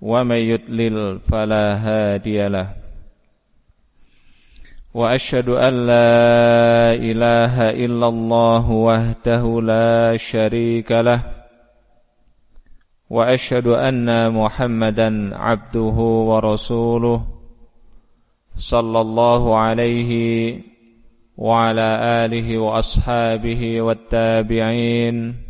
ومن يضلل فلا هادي له. وأشهد أن لا إله إلا الله وحده لا شريك له. وأشهد أن محمدا عبده ورسوله صلى الله عليه وعلى آله وأصحابه والتابعين.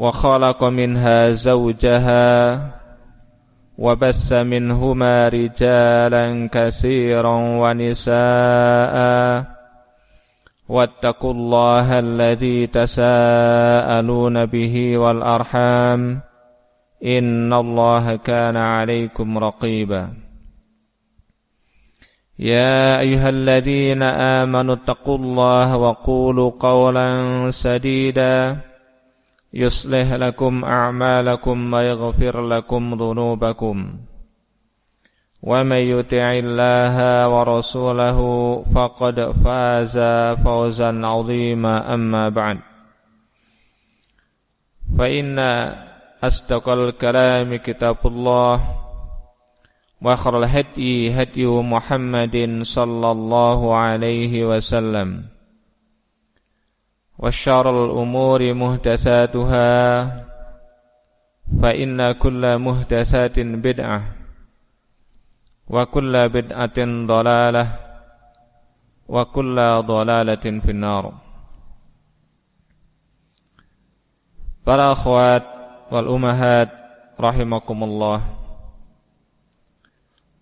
وخلق منها زوجها وبس منهما رجالا كثيرا ونساء. واتقوا الله الذي تساءلون به والأرحام. إن الله كان عليكم رقيبا. يا أيها الذين آمنوا اتقوا الله وقولوا قولا سديدا. يصلح لكم أعمالكم ويغفر لكم ذنوبكم. ومن يطع الله ورسوله فقد فاز فوزا عظيما أما بعد. فإن أصدق الكلام كتاب الله وآخر الهدي هدي محمد صلى الله عليه وسلم. وشر الأمور مهدساتها فإن كل مهدسات بدعة وكل بدعة ضلالة وكل ضلالة في النار Para akhwat wal umahat rahimakumullah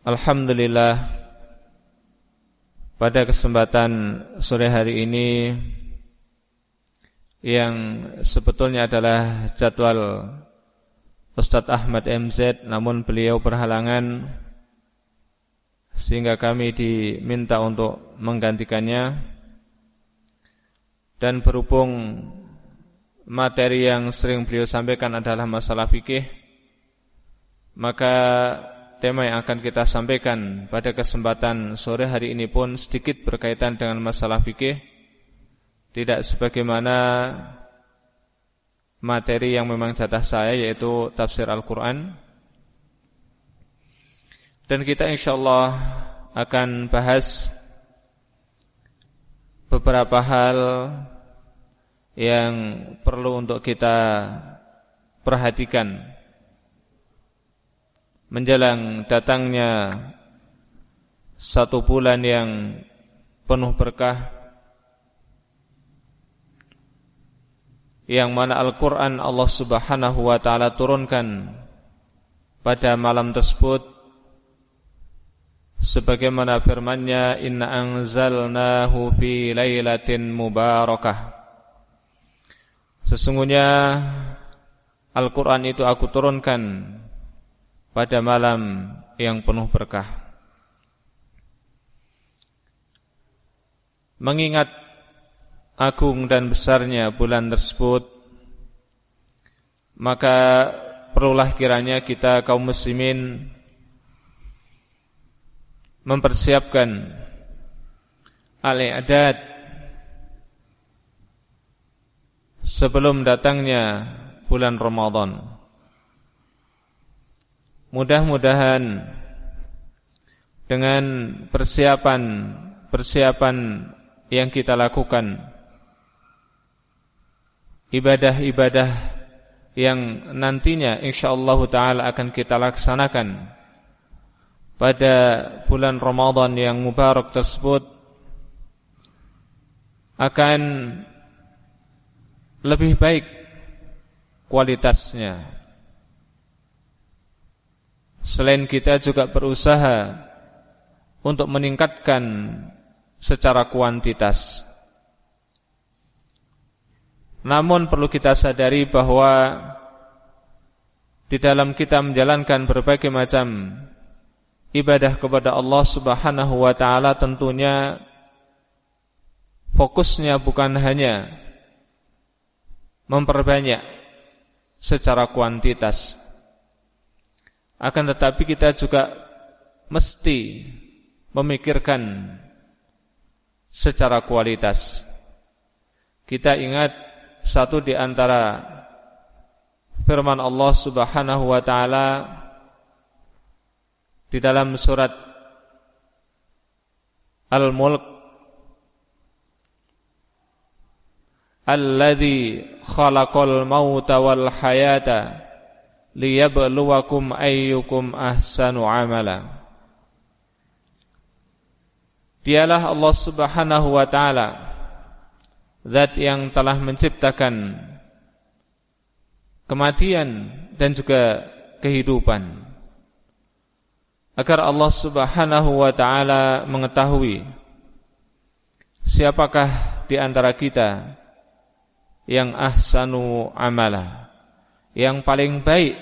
Alhamdulillah pada kesempatan sore hari ini yang sebetulnya adalah jadwal Ustadz Ahmad MZ namun beliau berhalangan sehingga kami diminta untuk menggantikannya dan berhubung materi yang sering beliau sampaikan adalah masalah fikih maka tema yang akan kita sampaikan pada kesempatan sore hari ini pun sedikit berkaitan dengan masalah fikih tidak sebagaimana materi yang memang jatah saya yaitu tafsir Al-Quran. Dan kita insyaAllah akan bahas beberapa hal yang perlu untuk kita perhatikan. Menjelang datangnya satu bulan yang penuh berkah yang mana Al-Quran Allah subhanahu wa ta'ala turunkan pada malam tersebut sebagaimana firman-Nya inna anzalnahu fi lailatin mubarakah. Sesungguhnya Al-Quran itu aku turunkan pada malam yang penuh berkah. Mengingat agung dan besarnya bulan tersebut maka perlulah kiranya kita kaum muslimin mempersiapkan al-i'dad sebelum datangnya bulan Ramadan. Mudah-mudahan dengan persiapan persiapan yang kita lakukan ibadah-ibadah yang nantinya insyaallah taala akan kita laksanakan pada bulan Ramadan yang mubarak tersebut akan lebih baik kualitasnya. Selain kita juga berusaha untuk meningkatkan secara kuantitas. Namun perlu kita sadari bahwa di dalam kita menjalankan berbagai macam ibadah kepada Allah Subhanahu wa taala tentunya fokusnya bukan hanya memperbanyak secara kuantitas. Akan tetapi kita juga mesti memikirkan secara kualitas. Kita ingat satu di antara firman Allah Subhanahu wa taala di dalam surat Al-Mulk Alladzi khalaqal mauta wal hayata liyabluwakum ayyukum ahsanu amala. Dialah Allah Subhanahu wa taala zat yang telah menciptakan kematian dan juga kehidupan. Agar Allah Subhanahu wa taala mengetahui siapakah di antara kita yang ahsanu amala yang paling baik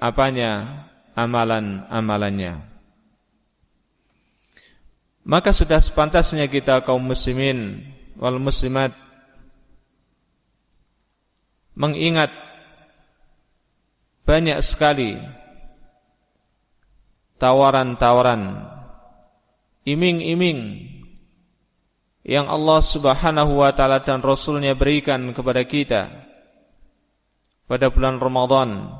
apanya amalan-amalannya. Maka sudah sepantasnya kita kaum muslimin wal muslimat mengingat banyak sekali tawaran-tawaran iming-iming yang Allah Subhanahu wa taala dan rasulnya berikan kepada kita pada bulan Ramadan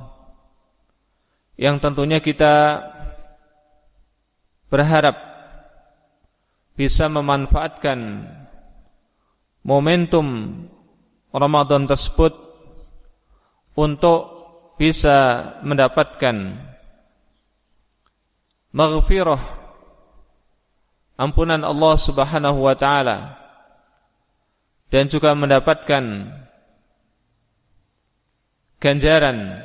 yang tentunya kita berharap bisa memanfaatkan momentum Ramadan tersebut untuk bisa mendapatkan maghfirah ampunan Allah Subhanahu wa taala dan juga mendapatkan ganjaran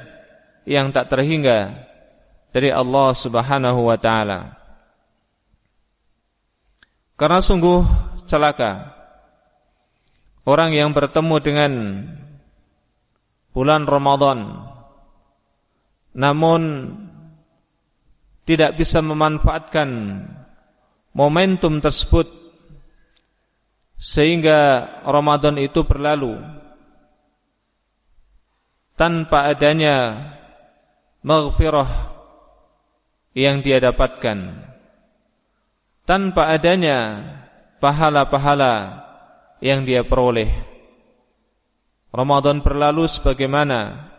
yang tak terhingga dari Allah Subhanahu wa taala. Karena sungguh celaka orang yang bertemu dengan bulan Ramadan. Namun tidak bisa memanfaatkan momentum tersebut sehingga Ramadan itu berlalu. Tanpa adanya maghfirah yang dia dapatkan. Tanpa adanya pahala-pahala yang dia peroleh Ramadan berlalu sebagaimana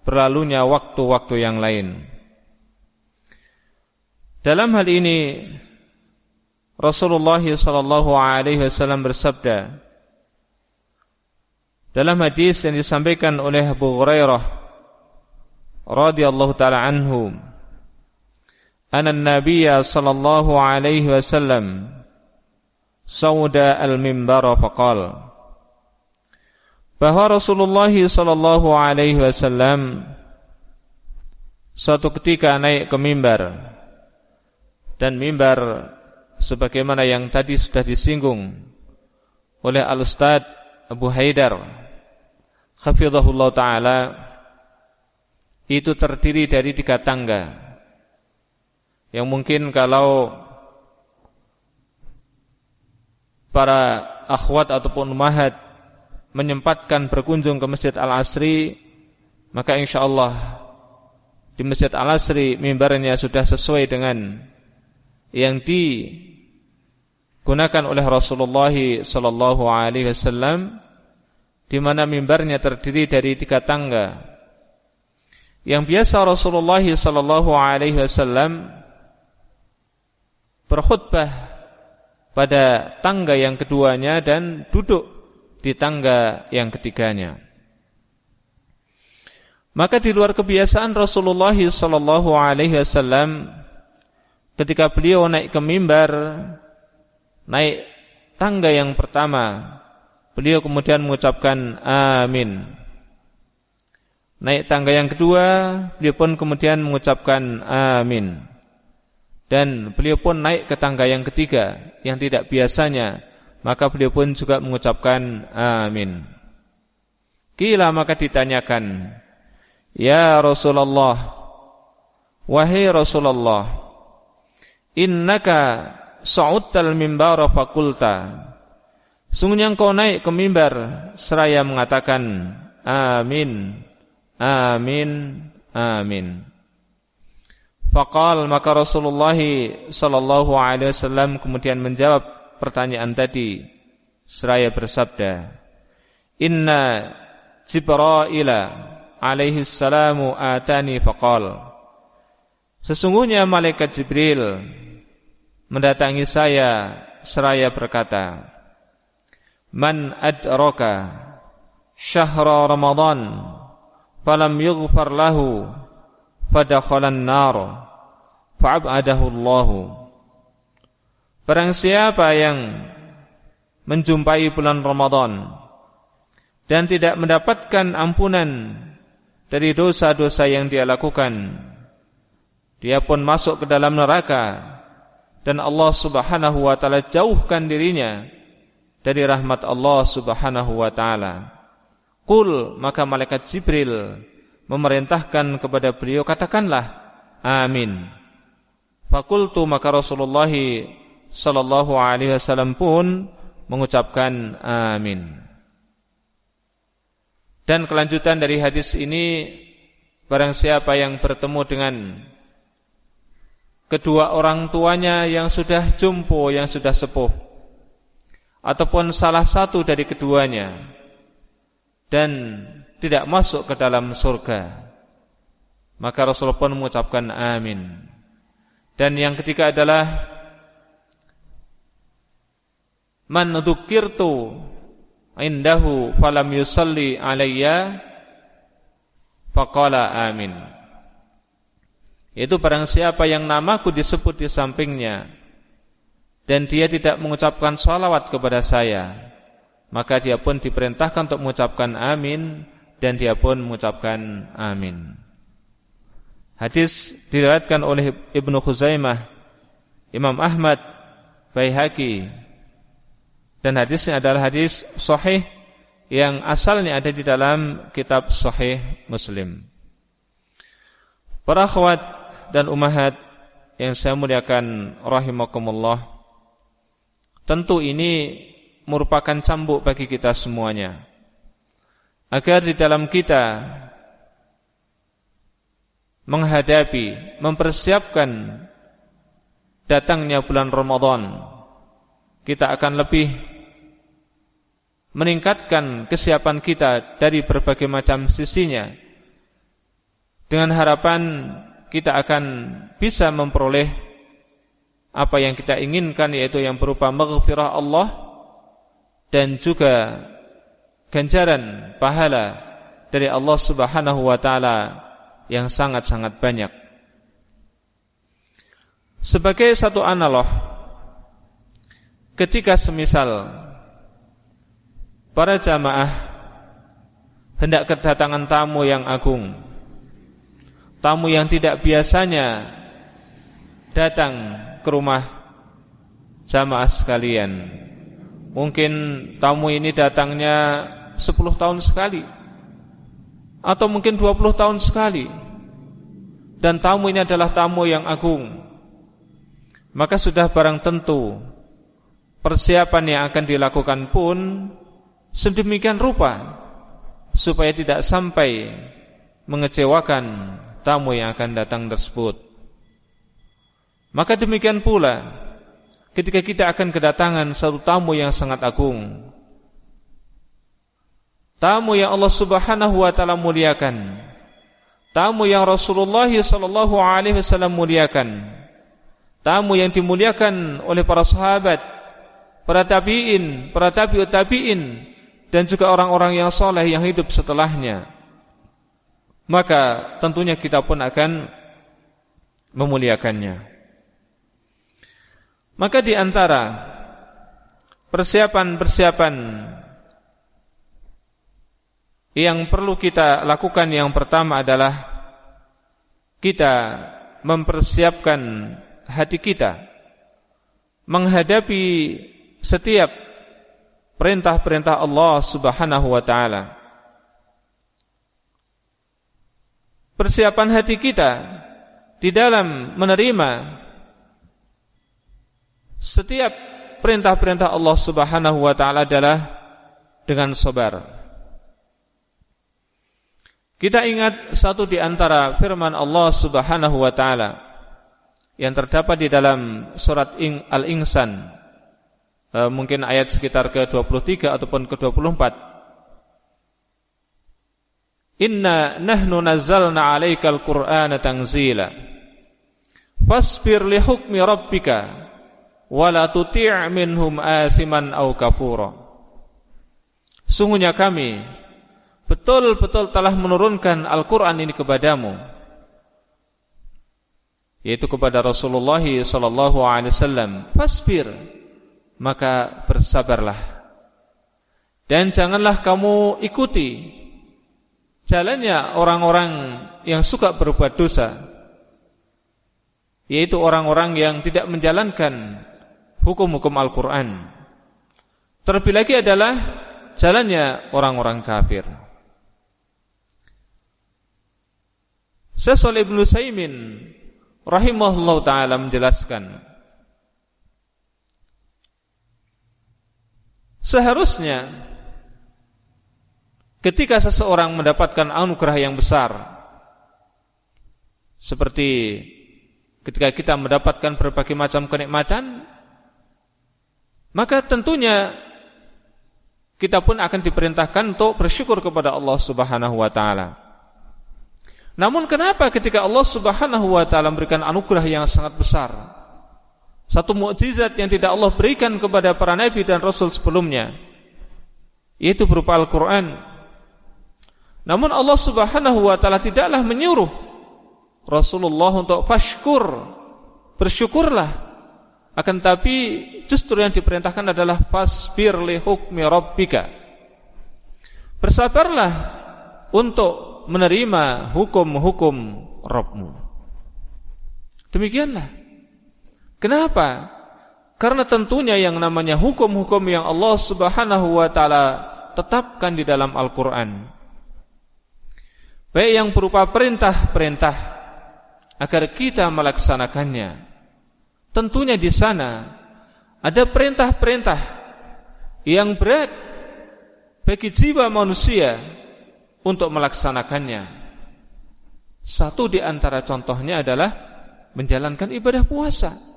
berlalunya waktu-waktu yang lain. Dalam hal ini Rasulullah sallallahu alaihi wasallam bersabda dalam hadis yang disampaikan oleh Abu Hurairah radhiyallahu taala anhu anna an-nabiy sallallahu alaihi wasallam sauda al-mimbar faqala bahwa Rasulullah sallallahu alaihi wasallam suatu ketika naik ke mimbar. Dan mimbar sebagaimana yang tadi sudah disinggung oleh Al-Ustaz Abu Haidar hafizahullah taala itu terdiri dari tiga tangga. Yang mungkin kalau para akhwat ataupun umahat menyempatkan berkunjung ke Masjid Al-Asri maka insyaallah di Masjid Al-Asri mimbarnya sudah sesuai dengan yang digunakan oleh Rasulullah sallallahu alaihi wasallam di mana mimbarnya terdiri dari tiga tangga. Yang biasa Rasulullah sallallahu alaihi wasallam berkhutbah pada tangga yang keduanya dan duduk di tangga yang ketiganya. Maka di luar kebiasaan Rasulullah sallallahu alaihi wasallam ketika beliau naik ke mimbar naik tangga yang pertama beliau kemudian mengucapkan amin naik tangga yang kedua beliau pun kemudian mengucapkan amin dan beliau pun naik ke tangga yang ketiga yang tidak biasanya maka beliau pun juga mengucapkan amin. Kila maka ditanyakan ya Rasulullah wahai Rasulullah innaka sa'udtal mimbara fakulta? Sungguhnya engkau naik ke mimbar seraya mengatakan amin amin amin. Faqal maka Rasulullah sallallahu alaihi wasallam kemudian menjawab pertanyaan tadi seraya bersabda Inna Jibril alaihi salamu atani faqal Sesungguhnya malaikat Jibril mendatangi saya seraya berkata, "Man adraka syahra Ramadan falam yughfar lahu fadakhala an-nar fa'abadahu Allah." Barang siapa yang menjumpai bulan Ramadan dan tidak mendapatkan ampunan dari dosa-dosa yang dia lakukan, dia pun masuk ke dalam neraka dan Allah Subhanahu wa taala jauhkan dirinya dari rahmat Allah Subhanahu wa taala. Qul maka malaikat Jibril memerintahkan kepada beliau katakanlah amin. Fakultu maka Rasulullah sallallahu alaihi wasallam pun mengucapkan amin. Dan kelanjutan dari hadis ini barang siapa yang bertemu dengan kedua orang tuanya yang sudah jumpo, yang sudah sepuh ataupun salah satu dari keduanya dan tidak masuk ke dalam surga maka Rasulullah pun mengucapkan amin dan yang ketiga adalah man dzukirtu indahu falam yusalli alayya faqala amin itu barang siapa yang namaku disebut di sampingnya dan dia tidak mengucapkan salawat kepada saya, maka dia pun diperintahkan untuk mengucapkan amin dan dia pun mengucapkan amin. Hadis diriwayatkan oleh Ibnu Khuzaimah, Imam Ahmad, Baihaqi dan hadisnya adalah hadis sahih yang asalnya ada di dalam kitab sahih Muslim. Para akhwat dan umahat yang saya muliakan rahimakumullah. Tentu ini merupakan cambuk bagi kita semuanya. Agar di dalam kita menghadapi, mempersiapkan datangnya bulan Ramadan, kita akan lebih meningkatkan kesiapan kita dari berbagai macam sisinya dengan harapan kita akan bisa memperoleh apa yang kita inginkan yaitu yang berupa maghfirah Allah dan juga ganjaran pahala dari Allah Subhanahu wa taala yang sangat-sangat banyak. Sebagai satu analog ketika semisal para jamaah hendak kedatangan tamu yang agung tamu yang tidak biasanya datang ke rumah jamaah sekalian. Mungkin tamu ini datangnya 10 tahun sekali atau mungkin 20 tahun sekali. Dan tamu ini adalah tamu yang agung. Maka sudah barang tentu persiapan yang akan dilakukan pun sedemikian rupa supaya tidak sampai mengecewakan tamu yang akan datang tersebut. Maka demikian pula ketika kita akan kedatangan satu tamu yang sangat agung. Tamu yang Allah Subhanahu wa taala muliakan. Tamu yang Rasulullah sallallahu alaihi wasallam muliakan. Tamu yang dimuliakan oleh para sahabat, para tabi'in, para tabi'ut tabi'in dan juga orang-orang yang soleh yang hidup setelahnya maka tentunya kita pun akan memuliakannya. Maka di antara persiapan-persiapan yang perlu kita lakukan yang pertama adalah kita mempersiapkan hati kita menghadapi setiap perintah-perintah Allah Subhanahu wa taala. Persiapan hati kita di dalam menerima setiap perintah-perintah Allah Subhanahu wa taala adalah dengan sabar. Kita ingat satu di antara firman Allah Subhanahu wa taala yang terdapat di dalam surat Al-Insan e, mungkin ayat sekitar ke-23 ataupun ke-24 Inna nahnu nazzalna 'alaikal Qur'ana tanzila. Fasbir li hukmi rabbika wa la tuti' minhum asiman aw kafura. Sungguhnya kami betul-betul telah menurunkan Al-Quran ini kepadamu yaitu kepada Rasulullah sallallahu alaihi wasallam. Fasbir maka bersabarlah. Dan janganlah kamu ikuti jalannya orang-orang yang suka berbuat dosa yaitu orang-orang yang tidak menjalankan hukum-hukum Al-Qur'an. Terlebih lagi adalah jalannya orang-orang kafir. Syekh Shalih bin rahimahullah taala menjelaskan Seharusnya ketika seseorang mendapatkan anugerah yang besar seperti ketika kita mendapatkan berbagai macam kenikmatan maka tentunya kita pun akan diperintahkan untuk bersyukur kepada Allah Subhanahu wa taala. Namun kenapa ketika Allah Subhanahu wa taala memberikan anugerah yang sangat besar, satu mukjizat yang tidak Allah berikan kepada para nabi dan rasul sebelumnya, yaitu berupa Al-Qur'an. Namun Allah Subhanahu wa taala tidaklah menyuruh Rasulullah untuk fashkur, bersyukurlah. Akan tapi justru yang diperintahkan adalah fasbir li hukmi rabbika. Bersabarlah untuk menerima hukum-hukum Rabbmu. Demikianlah. Kenapa? Karena tentunya yang namanya hukum-hukum yang Allah Subhanahu wa taala tetapkan di dalam Al-Qur'an. Baik yang berupa perintah-perintah agar kita melaksanakannya. Tentunya di sana ada perintah-perintah yang berat bagi jiwa manusia untuk melaksanakannya. Satu di antara contohnya adalah menjalankan ibadah puasa.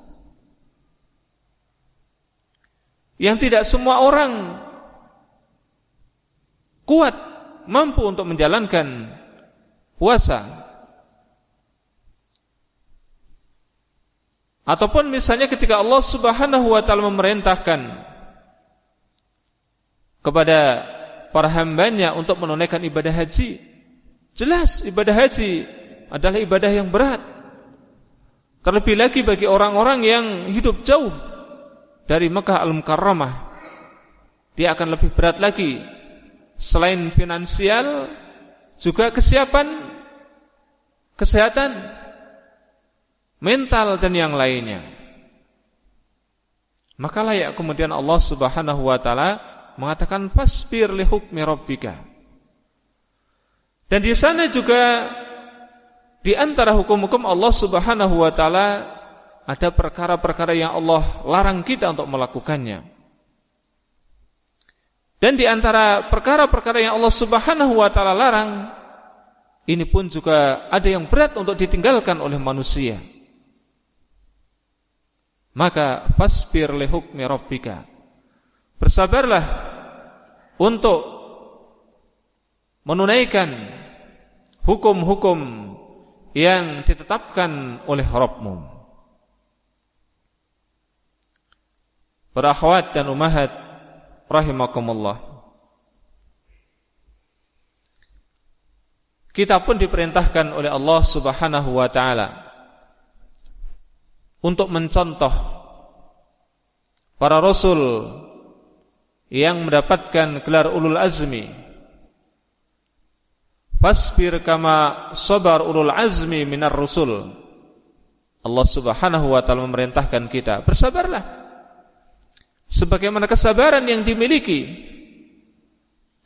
Yang tidak semua orang kuat mampu untuk menjalankan puasa. Ataupun misalnya ketika Allah Subhanahu wa taala memerintahkan kepada para hambanya untuk menunaikan ibadah haji. Jelas ibadah haji adalah ibadah yang berat. Terlebih lagi bagi orang-orang yang hidup jauh dari Mekah Al-Mukarramah. Dia akan lebih berat lagi. Selain finansial, juga kesiapan, kesehatan, mental dan yang lainnya. Maka layak kemudian Allah Subhanahu wa taala mengatakan fasbir li hukmi rabbika. Dan di sana juga di antara hukum-hukum Allah Subhanahu wa taala ada perkara-perkara yang Allah larang kita untuk melakukannya. Dan di antara perkara-perkara yang Allah Subhanahu wa taala larang ini pun juga ada yang berat untuk ditinggalkan oleh manusia. Maka fasbir li hukmi rabbika. Bersabarlah untuk menunaikan hukum-hukum yang ditetapkan oleh Rabbmu. Para akhwat dan umahat rahimakumullah. Kita pun diperintahkan oleh Allah Subhanahu wa taala untuk mencontoh para rasul yang mendapatkan gelar ulul azmi. Fasbir kama sabar ulul azmi minar rusul. Allah Subhanahu wa taala memerintahkan kita bersabarlah sebagaimana kesabaran yang dimiliki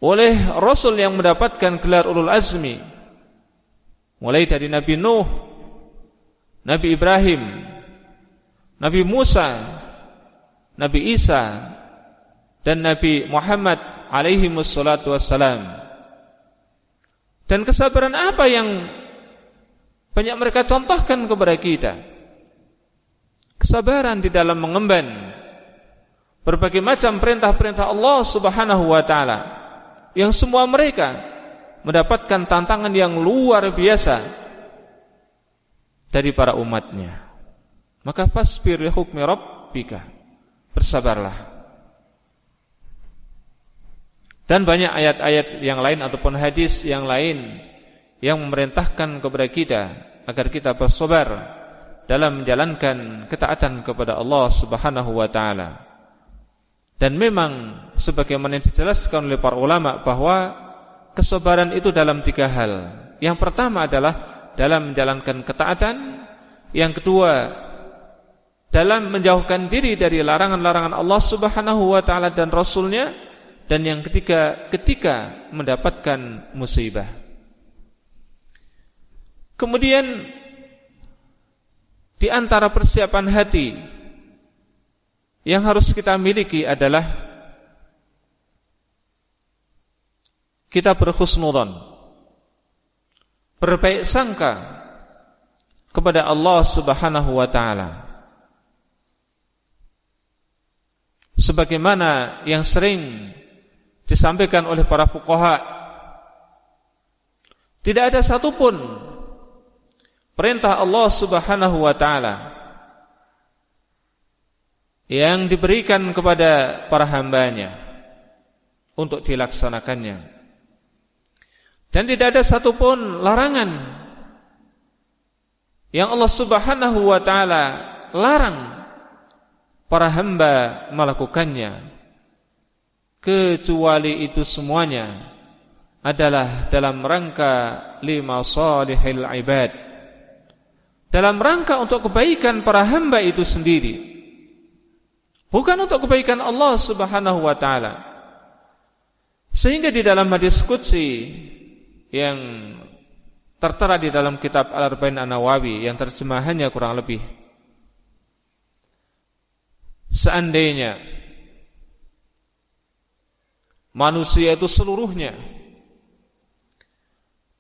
oleh rasul yang mendapatkan gelar ulul azmi mulai dari Nabi Nuh Nabi Ibrahim Nabi Musa Nabi Isa dan Nabi Muhammad alaihi wassalatu wassalam. Dan kesabaran apa yang banyak mereka contohkan kepada kita? Kesabaran di dalam mengemban berbagai macam perintah-perintah Allah Subhanahu wa taala yang semua mereka mendapatkan tantangan yang luar biasa dari para umatnya. Maka fasbir hukmi rabbika bersabarlah. Dan banyak ayat-ayat yang lain ataupun hadis yang lain yang memerintahkan kepada kita agar kita bersabar dalam menjalankan ketaatan kepada Allah Subhanahu wa taala. Dan memang sebagaimana yang dijelaskan oleh para ulama bahwa kesabaran itu dalam tiga hal. Yang pertama adalah dalam menjalankan ketaatan, yang kedua dalam menjauhkan diri dari larangan-larangan Allah Subhanahu wa taala dan rasulnya dan yang ketiga ketika mendapatkan musibah. Kemudian di antara persiapan hati yang harus kita miliki adalah kita berhusnudzon berbaik sangka kepada Allah Subhanahu wa taala. Sebagaimana yang sering disampaikan oleh para fuqaha tidak ada satupun perintah Allah Subhanahu wa taala yang diberikan kepada para hambanya untuk dilaksanakannya. Dan tidak ada satupun larangan yang Allah Subhanahu wa taala larang para hamba melakukannya kecuali itu semuanya adalah dalam rangka lima salihil ibad dalam rangka untuk kebaikan para hamba itu sendiri bukan untuk kebaikan Allah Subhanahu wa taala. Sehingga di dalam hadis qudsi yang tertera di dalam kitab Al-Arba'in An-Nawawi yang terjemahannya kurang lebih Seandainya manusia itu seluruhnya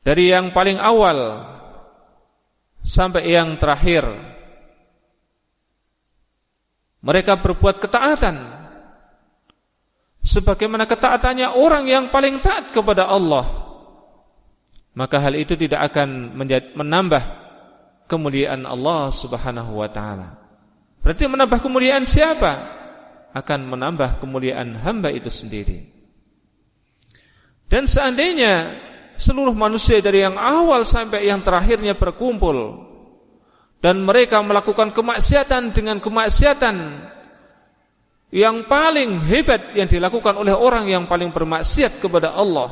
dari yang paling awal sampai yang terakhir mereka berbuat ketaatan sebagaimana ketaatannya orang yang paling taat kepada Allah maka hal itu tidak akan menambah kemuliaan Allah Subhanahu wa taala Berarti menambah kemuliaan siapa? Akan menambah kemuliaan hamba itu sendiri. Dan seandainya seluruh manusia dari yang awal sampai yang terakhirnya berkumpul dan mereka melakukan kemaksiatan dengan kemaksiatan yang paling hebat yang dilakukan oleh orang yang paling bermaksiat kepada Allah,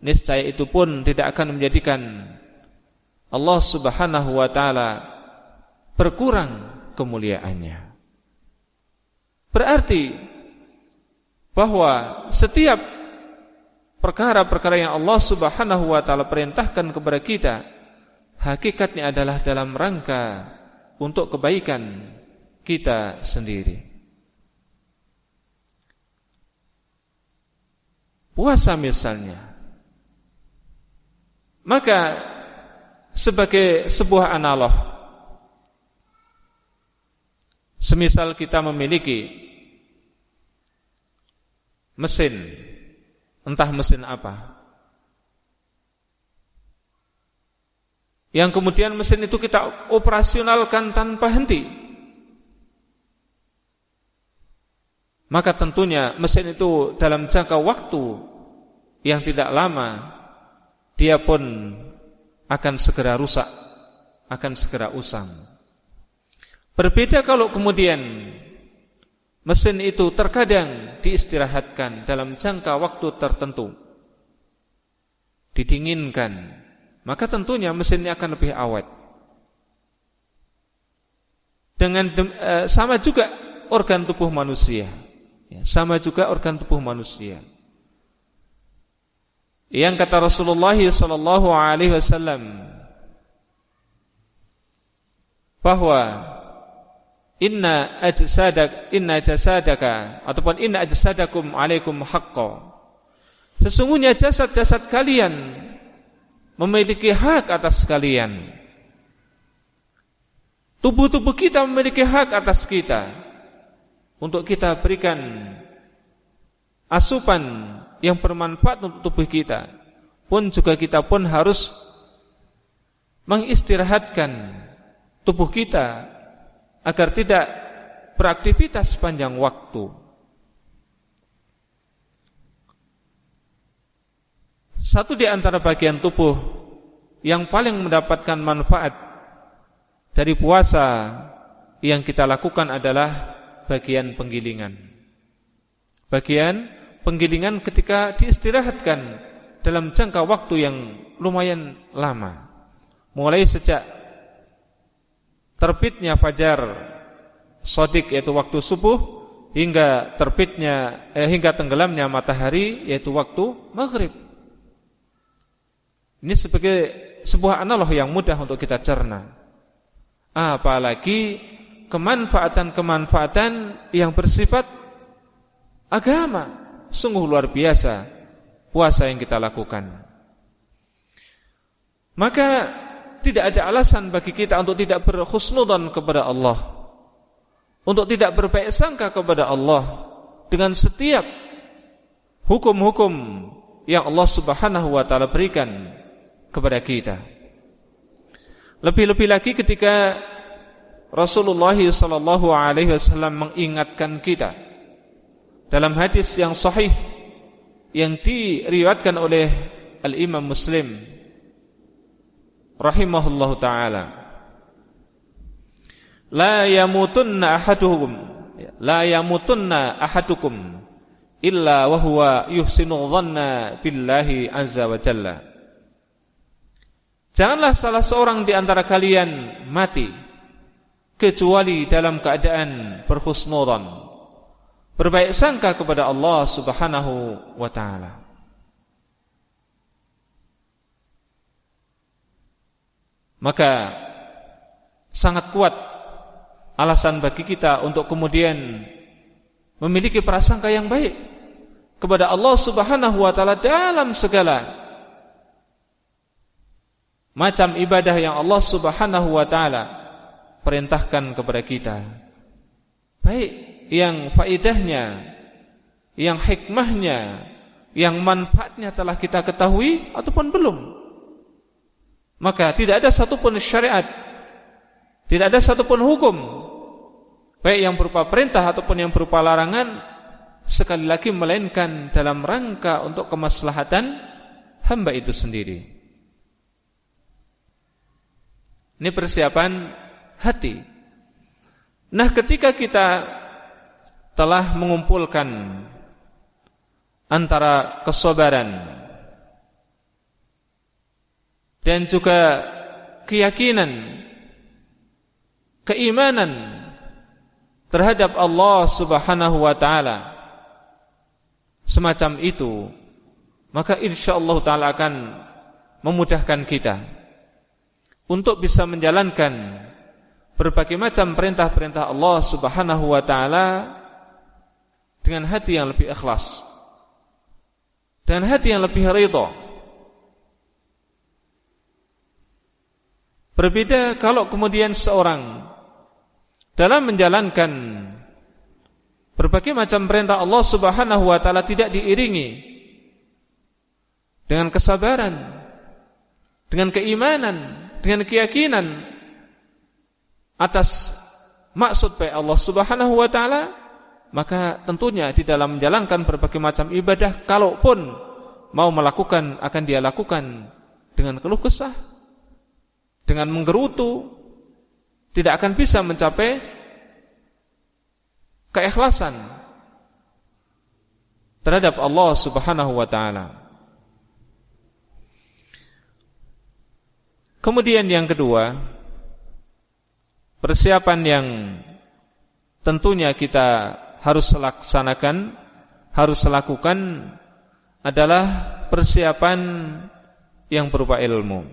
niscaya itu pun tidak akan menjadikan Allah Subhanahu wa taala berkurang kemuliaannya. Berarti bahwa setiap perkara-perkara yang Allah Subhanahu wa taala perintahkan kepada kita hakikatnya adalah dalam rangka untuk kebaikan kita sendiri. Puasa misalnya. Maka sebagai sebuah analog Semisal kita memiliki mesin, entah mesin apa, yang kemudian mesin itu kita operasionalkan tanpa henti, maka tentunya mesin itu dalam jangka waktu yang tidak lama, dia pun akan segera rusak, akan segera usang. Berbeda kalau kemudian mesin itu terkadang diistirahatkan dalam jangka waktu tertentu, didinginkan, maka tentunya mesinnya akan lebih awet. Dengan e, sama juga organ tubuh manusia, ya, sama juga organ tubuh manusia. Yang kata Rasulullah sallallahu alaihi wasallam bahwa inna ajsadak inna jasadaka ataupun inna ajsadakum alaikum haqqo sesungguhnya jasad-jasad kalian memiliki hak atas kalian. Tubuh-tubuh kita memiliki hak atas kita. Untuk kita berikan asupan yang bermanfaat untuk tubuh kita. Pun juga kita pun harus mengistirahatkan tubuh kita agar tidak beraktivitas sepanjang waktu. Satu di antara bagian tubuh yang paling mendapatkan manfaat dari puasa yang kita lakukan adalah bagian penggilingan. Bagian penggilingan ketika diistirahatkan dalam jangka waktu yang lumayan lama. Mulai sejak terbitnya fajar sodik yaitu waktu subuh hingga terbitnya eh, hingga tenggelamnya matahari yaitu waktu maghrib. Ini sebagai sebuah analog yang mudah untuk kita cerna. Apalagi kemanfaatan-kemanfaatan yang bersifat agama. Sungguh luar biasa puasa yang kita lakukan. Maka tidak ada alasan bagi kita untuk tidak berhusnudan kepada Allah. Untuk tidak berbaik sangka kepada Allah dengan setiap hukum-hukum yang Allah Subhanahu wa taala berikan kepada kita. Lebih-lebih lagi ketika Rasulullah sallallahu alaihi wasallam mengingatkan kita dalam hadis yang sahih yang diriwayatkan oleh Al-Imam Muslim rahimahullahu taala la yamutunna ahaduhum la yamutunna ahadukum illa wa huwa yuhsinu dhanna billahi azza wa jalla Janganlah salah seorang di antara kalian mati kecuali dalam keadaan berhusnudzan berbaik sangka kepada Allah Subhanahu wa taala. Maka sangat kuat alasan bagi kita untuk kemudian memiliki prasangka yang baik kepada Allah Subhanahu wa taala dalam segala macam ibadah yang Allah Subhanahu wa taala perintahkan kepada kita. Baik yang faedahnya, yang hikmahnya, yang manfaatnya telah kita ketahui ataupun belum. Maka tidak ada satupun syariat Tidak ada satupun hukum Baik yang berupa perintah ataupun yang berupa larangan Sekali lagi melainkan dalam rangka untuk kemaslahatan Hamba itu sendiri Ini persiapan hati. Nah ketika kita telah mengumpulkan Antara kesabaran dan juga keyakinan keimanan terhadap Allah Subhanahu wa taala semacam itu maka insyaallah taala akan memudahkan kita untuk bisa menjalankan berbagai macam perintah-perintah Allah Subhanahu wa taala dengan hati yang lebih ikhlas dengan hati yang lebih ridha. Berbeda kalau kemudian seorang dalam menjalankan berbagai macam perintah Allah Subhanahu wa taala tidak diiringi dengan kesabaran, dengan keimanan, dengan keyakinan atas maksud baik Allah Subhanahu wa taala, maka tentunya di dalam menjalankan berbagai macam ibadah kalaupun mau melakukan akan dia lakukan dengan keluh kesah dengan menggerutu tidak akan bisa mencapai keikhlasan terhadap Allah Subhanahu wa taala. Kemudian yang kedua, persiapan yang tentunya kita harus laksanakan, harus lakukan adalah persiapan yang berupa ilmu.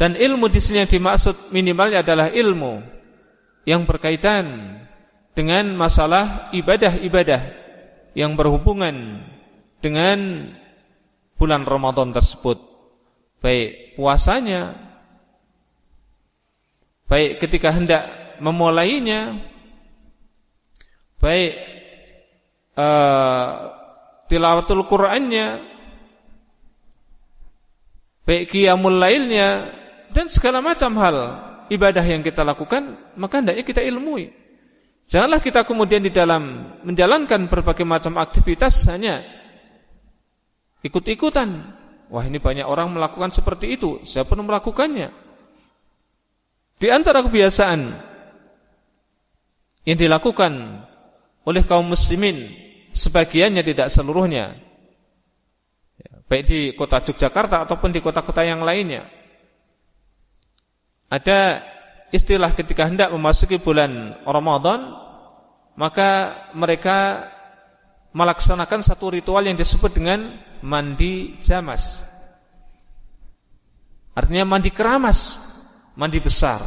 Dan ilmu di sini yang dimaksud minimalnya adalah ilmu yang berkaitan dengan masalah ibadah-ibadah yang berhubungan dengan bulan Ramadan tersebut. Baik puasanya baik ketika hendak memulainya baik uh, tilawatul Qur'annya baik qiyamul lailnya dan segala macam hal ibadah yang kita lakukan maka hendaknya kita ilmui. Janganlah kita kemudian di dalam menjalankan berbagai macam aktivitas hanya ikut-ikutan. Wah ini banyak orang melakukan seperti itu. Siapa yang melakukannya? Di antara kebiasaan yang dilakukan oleh kaum muslimin, sebagiannya tidak seluruhnya, ya, baik di kota Yogyakarta ataupun di kota-kota yang lainnya, ada istilah ketika hendak memasuki bulan Ramadan, maka mereka melaksanakan satu ritual yang disebut dengan mandi jamas. Artinya mandi keramas, mandi besar.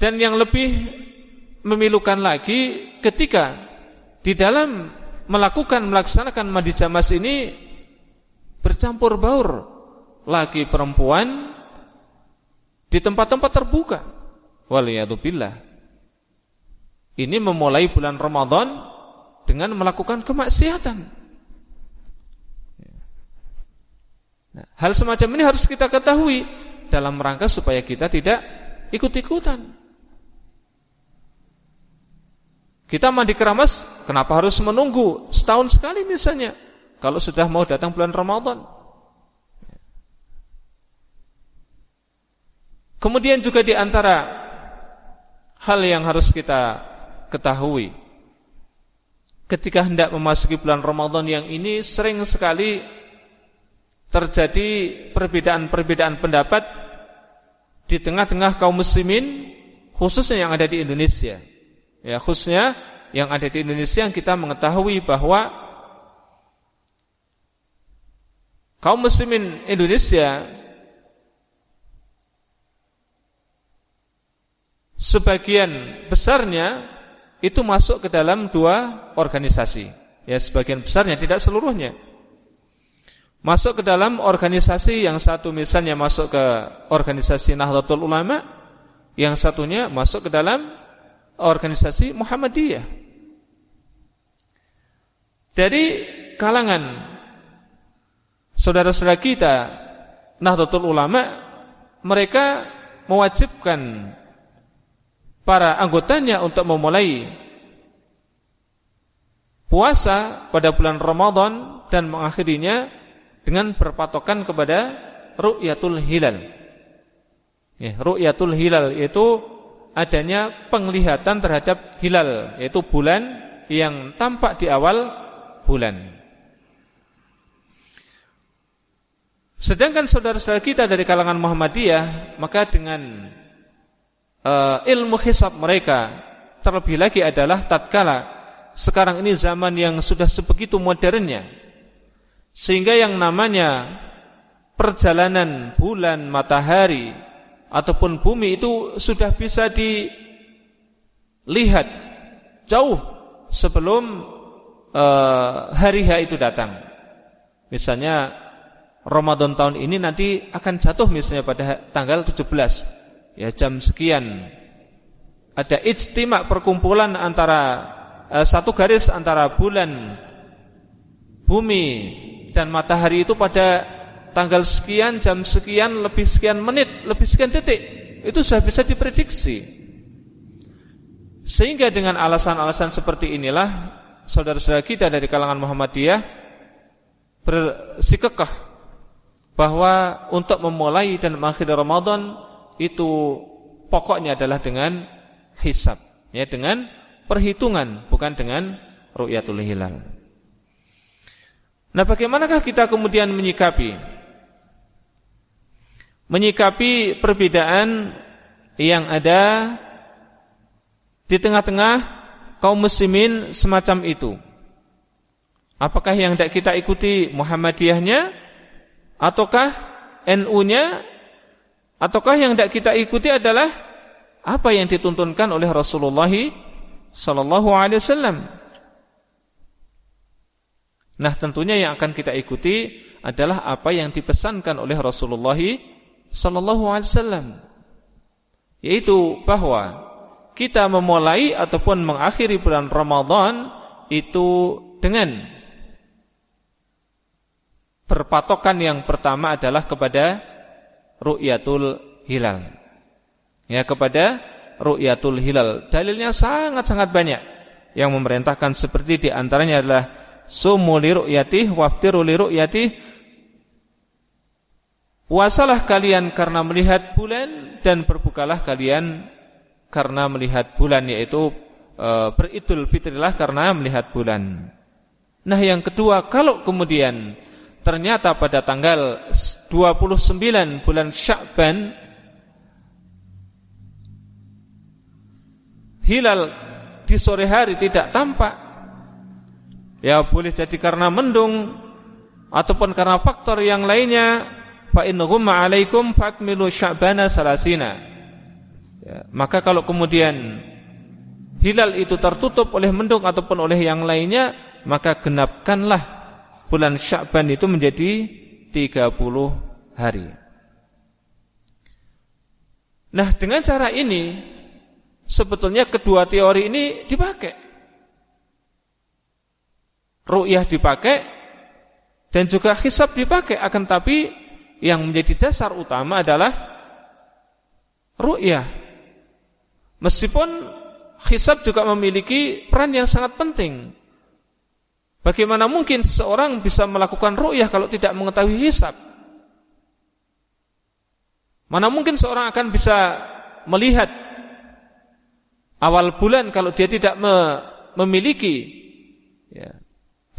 Dan yang lebih memilukan lagi ketika di dalam melakukan melaksanakan mandi jamas ini bercampur baur laki perempuan di tempat-tempat terbuka. Waliyadzubillah. Ini memulai bulan Ramadan dengan melakukan kemaksiatan. Nah, hal semacam ini harus kita ketahui dalam rangka supaya kita tidak ikut-ikutan. Kita mandi keramas, kenapa harus menunggu setahun sekali misalnya? Kalau sudah mau datang bulan Ramadan. Kemudian juga di antara hal yang harus kita ketahui ketika hendak memasuki bulan Ramadan yang ini sering sekali terjadi perbedaan-perbedaan pendapat di tengah-tengah kaum muslimin khususnya yang ada di Indonesia. Ya, khususnya yang ada di Indonesia yang kita mengetahui bahwa kaum muslimin Indonesia sebagian besarnya itu masuk ke dalam dua organisasi. Ya, sebagian besarnya tidak seluruhnya. Masuk ke dalam organisasi yang satu misalnya masuk ke organisasi Nahdlatul Ulama, yang satunya masuk ke dalam organisasi Muhammadiyah. Dari kalangan saudara-saudara kita Nahdlatul Ulama, mereka mewajibkan para anggotanya untuk memulai puasa pada bulan Ramadan dan mengakhirinya dengan berpatokan kepada ru'yatul hilal. Ya, ru'yatul hilal yaitu adanya penglihatan terhadap hilal yaitu bulan yang tampak di awal bulan. Sedangkan saudara-saudara kita dari kalangan Muhammadiyah maka dengan uh, ilmu hisab mereka terlebih lagi adalah tatkala sekarang ini zaman yang sudah sebegitu modernnya sehingga yang namanya perjalanan bulan matahari ataupun bumi itu sudah bisa dilihat jauh sebelum uh, hari H itu datang. Misalnya Ramadan tahun ini nanti akan jatuh misalnya pada tanggal 17 ya jam sekian. Ada ijtima perkumpulan antara eh, satu garis antara bulan bumi dan matahari itu pada tanggal sekian jam sekian lebih sekian menit lebih sekian detik. Itu sudah bisa diprediksi. Sehingga dengan alasan-alasan seperti inilah saudara-saudara kita dari kalangan Muhammadiyah bersikekah bahwa untuk memulai dan mengakhiri Ramadan itu pokoknya adalah dengan hisab, ya dengan perhitungan, bukan dengan ru'yatul hilal. Nah, bagaimanakah kita kemudian menyikapi menyikapi perbedaan yang ada di tengah-tengah kaum muslimin semacam itu? Apakah yang tidak kita ikuti Muhammadiyahnya ataukah NU-nya ataukah yang tidak kita ikuti adalah apa yang dituntunkan oleh Rasulullah sallallahu alaihi wasallam? Nah, tentunya yang akan kita ikuti adalah apa yang dipesankan oleh Rasulullah sallallahu alaihi wasallam. Yaitu bahwa kita memulai ataupun mengakhiri bulan Ramadan itu dengan berpatokan yang pertama adalah kepada ru'yatul hilal. Ya, kepada ru'yatul hilal. Dalilnya sangat-sangat banyak yang memerintahkan seperti di antaranya adalah sumu li ru'yatih waftiru li ru'yatih. Puasalah kalian karena melihat bulan dan berbukalah kalian karena melihat bulan yaitu e, beridul fitrilah karena melihat bulan. Nah, yang kedua, kalau kemudian ternyata pada tanggal 29 bulan Sya'ban hilal di sore hari tidak tampak. Ya boleh jadi karena mendung ataupun karena faktor yang lainnya fa in ghumma alaikum fakmilu sya'bana salasina. Ya, maka kalau kemudian hilal itu tertutup oleh mendung ataupun oleh yang lainnya maka genapkanlah bulan Sya'ban itu menjadi 30 hari. Nah, dengan cara ini sebetulnya kedua teori ini dipakai. Ru'yah dipakai dan juga hisab dipakai akan tapi yang menjadi dasar utama adalah ru'yah. Meskipun hisab juga memiliki peran yang sangat penting Bagaimana mungkin seseorang bisa melakukan ru'yah kalau tidak mengetahui hisab? Mana mungkin seorang akan bisa melihat awal bulan kalau dia tidak me memiliki ya,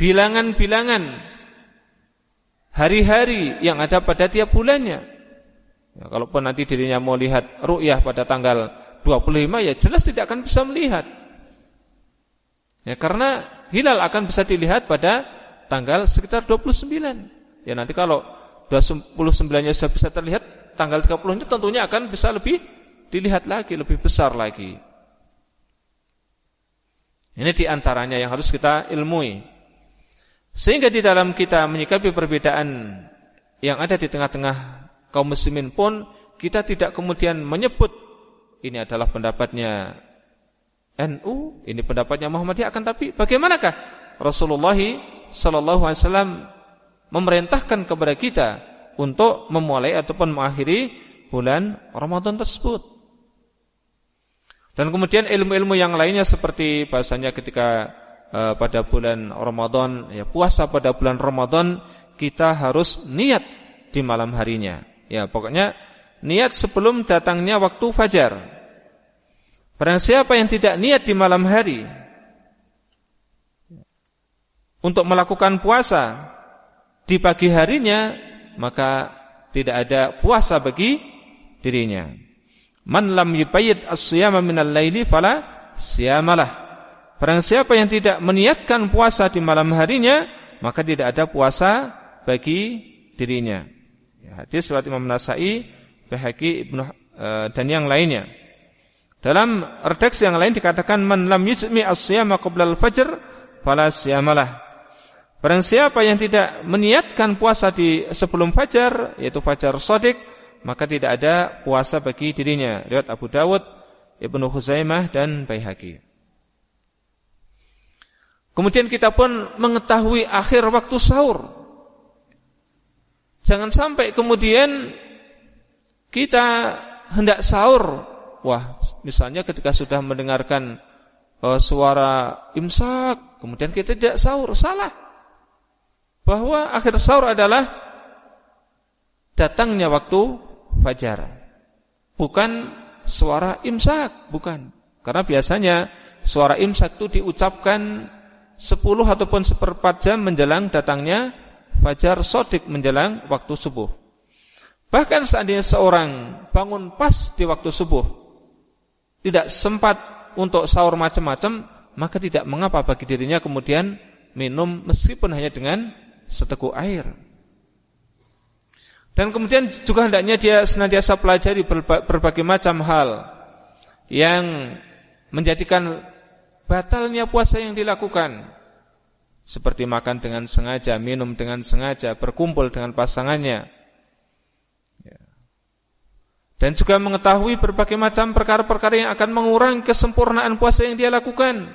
bilangan-bilangan hari-hari yang ada pada tiap bulannya. Ya, kalaupun nanti dirinya mau lihat ru'yah pada tanggal 25 ya jelas tidak akan bisa melihat. Ya karena hilal akan bisa dilihat pada tanggal sekitar 29. Ya nanti kalau 29-nya sudah bisa terlihat, tanggal 30-nya tentunya akan bisa lebih dilihat lagi, lebih besar lagi. Ini di antaranya yang harus kita ilmui. Sehingga di dalam kita menyikapi perbedaan yang ada di tengah-tengah kaum muslimin pun kita tidak kemudian menyebut ini adalah pendapatnya NU, ini pendapatnya Muhammadiyah akan tapi bagaimanakah Rasulullah sallallahu alaihi wasallam memerintahkan kepada kita untuk memulai ataupun mengakhiri bulan Ramadan tersebut. Dan kemudian ilmu-ilmu yang lainnya seperti bahasanya ketika uh, pada bulan Ramadan ya puasa pada bulan Ramadan kita harus niat di malam harinya. Ya, pokoknya niat sebelum datangnya waktu fajar. Barang siapa yang tidak niat di malam hari untuk melakukan puasa di pagi harinya, maka tidak ada puasa bagi dirinya. Man lam yubayyid as-siyama minal laili fala siyamalah. Barang siapa yang tidak meniatkan puasa di malam harinya, maka tidak ada puasa bagi dirinya. Ya, hadis riwayat Imam Nasai, Baihaqi, Ibnu uh, dan yang lainnya. Dalam redaksi yang lain dikatakan man lam yujmi as-siyama qabla al-fajr fala siyamalah. Barang siapa yang tidak meniatkan puasa di sebelum fajar yaitu fajar shadiq maka tidak ada puasa bagi dirinya. Riwayat Abu Dawud, Ibnu Huzaimah dan Baihaqi. Kemudian kita pun mengetahui akhir waktu sahur. Jangan sampai kemudian kita hendak sahur Wah, misalnya ketika sudah mendengarkan uh, suara imsak, kemudian kita tidak sahur, salah. Bahwa akhir sahur adalah datangnya waktu fajar. Bukan suara imsak, bukan. Karena biasanya suara imsak itu diucapkan 10 ataupun seperempat jam menjelang datangnya fajar sodik menjelang waktu subuh. Bahkan seandainya seorang bangun pas di waktu subuh, tidak sempat untuk sahur macam-macam, maka tidak mengapa bagi dirinya kemudian minum meskipun hanya dengan seteguk air. Dan kemudian juga hendaknya dia senantiasa pelajari berbagai macam hal yang menjadikan batalnya puasa yang dilakukan. Seperti makan dengan sengaja, minum dengan sengaja, berkumpul dengan pasangannya. Dan juga mengetahui berbagai macam perkara-perkara yang akan mengurangi kesempurnaan puasa yang dia lakukan.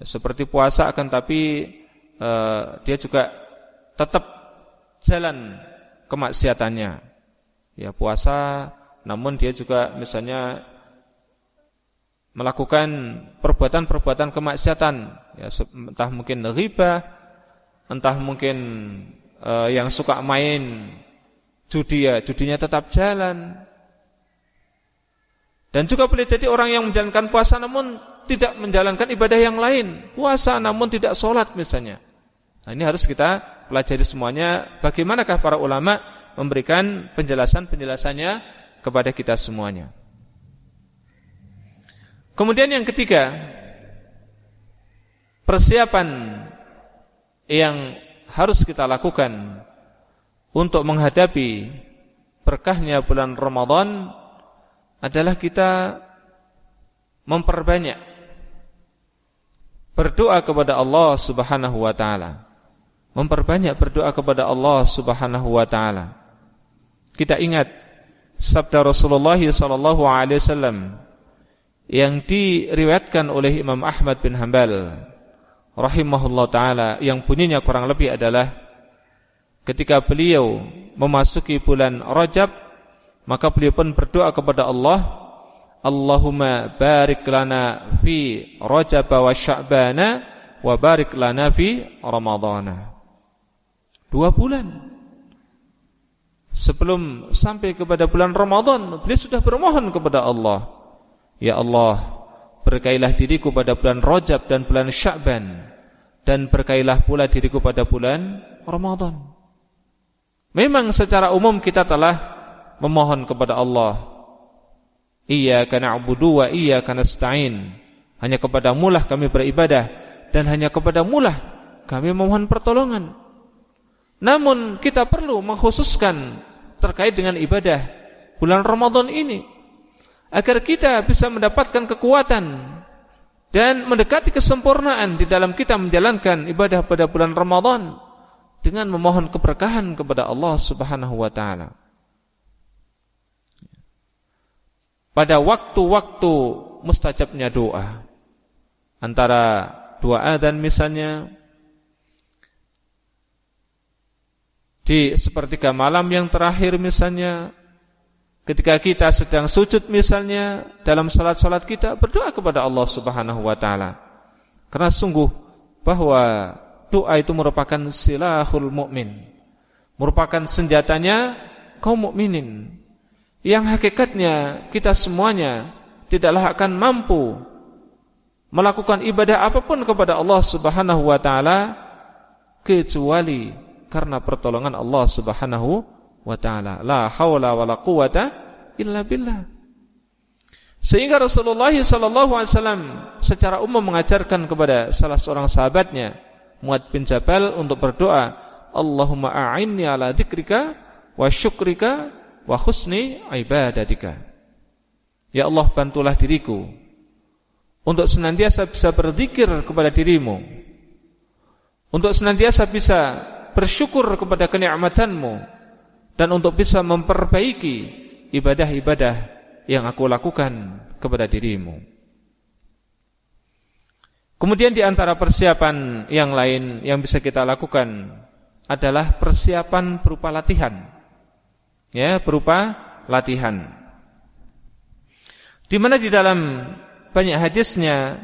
Ya, seperti puasa akan tapi uh, dia juga tetap jalan kemaksiatannya. Ya puasa namun dia juga misalnya melakukan perbuatan-perbuatan kemaksiatan, ya entah mungkin riba, entah mungkin uh, yang suka main judi ya, judinya tetap jalan. Dan juga boleh jadi orang yang menjalankan puasa namun tidak menjalankan ibadah yang lain, puasa namun tidak sholat misalnya. Nah, ini harus kita pelajari semuanya bagaimanakah para ulama memberikan penjelasan-penjelasannya kepada kita semuanya. Kemudian yang ketiga, persiapan yang harus kita lakukan untuk menghadapi berkahnya bulan Ramadan adalah kita memperbanyak berdoa kepada Allah Subhanahu wa taala memperbanyak berdoa kepada Allah Subhanahu wa taala. Kita ingat sabda Rasulullah sallallahu alaihi wasallam yang diriwayatkan oleh Imam Ahmad bin Hambal rahimahullah taala yang bunyinya kurang lebih adalah ketika beliau memasuki bulan Rajab maka beliau pun berdoa kepada Allah Allahumma barik lana fi Rajab wa Sya'bana wa barik lana fi Ramadhana. Dua bulan. Sebelum sampai kepada bulan Ramadan Beliau sudah bermohon kepada Allah Ya Allah Berkailah diriku pada bulan Rajab dan bulan Sya'ban Dan berkailah pula diriku pada bulan Ramadan Memang secara umum kita telah Memohon kepada Allah. Iyaka na'budu wa iyaka nasta'in. Hanya kepada mulah kami beribadah Dan hanya kepada mulah kami memohon pertolongan. Namun kita perlu mengkhususkan terkait dengan ibadah bulan Ramadan ini agar kita bisa mendapatkan kekuatan dan mendekati kesempurnaan di dalam kita menjalankan ibadah pada bulan Ramadan dengan memohon keberkahan kepada Allah Subhanahu wa taala. Pada waktu-waktu mustajabnya doa antara dua adzan misalnya di sepertiga malam yang terakhir misalnya ketika kita sedang sujud misalnya dalam salat-salat kita berdoa kepada Allah Subhanahu wa taala. Karena sungguh bahwa doa itu merupakan silahul mukmin. Merupakan senjatanya kaum mukminin yang hakikatnya kita semuanya tidaklah akan mampu melakukan ibadah apa pun kepada Allah Subhanahu wa taala kecuali karena pertolongan Allah Subhanahu wa taala. La haula wala quwata illa billah. Sehingga Rasulullah sallallahu alaihi wasallam secara umum mengajarkan kepada salah seorang sahabatnya, Muad bin Jabal untuk berdoa, Allahumma a'inni ala dzikrika wa syukrika wa husni ibadatika. Ya Allah bantulah diriku untuk senantiasa bisa berzikir kepada dirimu. Untuk senantiasa bisa bersyukur kepada kenikmatanmu dan untuk bisa memperbaiki ibadah-ibadah yang aku lakukan kepada dirimu. Kemudian di antara persiapan yang lain yang bisa kita lakukan adalah persiapan berupa latihan. Ya, berupa latihan. Di mana di dalam banyak hadisnya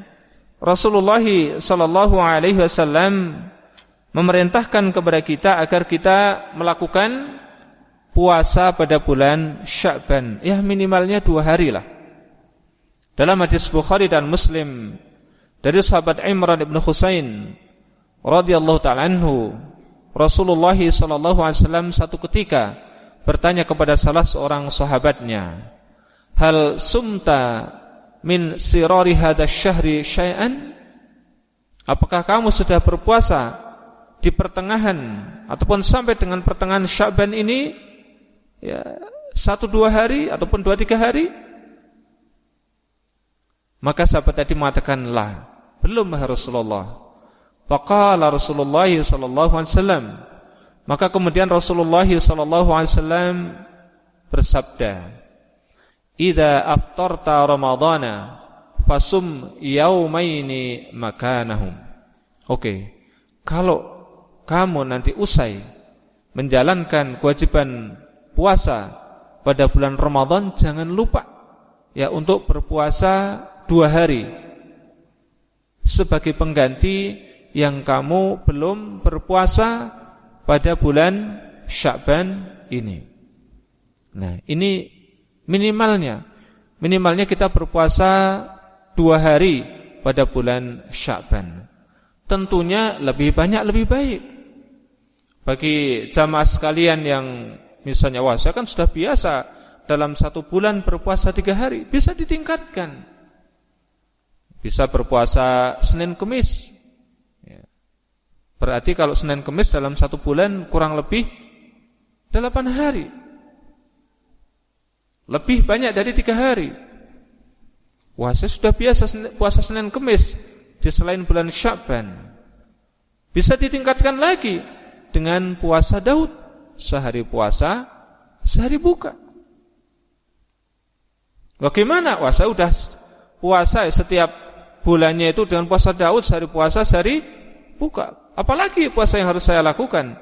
Rasulullah sallallahu alaihi wasallam memerintahkan kepada kita agar kita melakukan puasa pada bulan Sya'ban, ya minimalnya dua hari lah. Dalam hadis Bukhari dan Muslim dari sahabat Imran ibn Husain radhiyallahu taala anhu, Rasulullah sallallahu alaihi wasallam satu ketika bertanya kepada salah seorang sahabatnya, "Hal sumta min sirari hadha syahri syai'an?" Apakah kamu sudah berpuasa di pertengahan ataupun sampai dengan pertengahan Sya'ban ini ya satu dua hari ataupun dua tiga hari? Maka sahabat tadi mengatakan lah, belum ya Rasulullah. Faqala Rasulullah sallallahu alaihi wasallam. Maka kemudian Rasulullah wasallam bersabda, "Idza aftarta Ramadana fasum yaumaini makanahum. Oke. Kalau kamu nanti usai menjalankan kewajiban puasa pada bulan Ramadan jangan lupa ya untuk berpuasa dua hari sebagai pengganti yang kamu belum berpuasa pada bulan Syakban ini. Nah, ini minimalnya. Minimalnya kita berpuasa dua hari pada bulan Sya'ban. Tentunya lebih banyak lebih baik. Bagi jamaah sekalian yang misalnya saya kan sudah biasa dalam satu bulan berpuasa tiga hari, bisa ditingkatkan. Bisa berpuasa Senin Kemis. Berarti kalau Senin Kemis dalam satu bulan kurang lebih delapan hari. Lebih banyak dari tiga hari. Saya sudah biasa puasa Senin Kemis Di selain bulan Syakban Bisa ditingkatkan lagi Dengan puasa Daud Sehari puasa Sehari buka Bagaimana? Saya sudah puasa setiap bulannya itu Dengan puasa Daud Sehari puasa sehari buka Apalagi puasa yang harus saya lakukan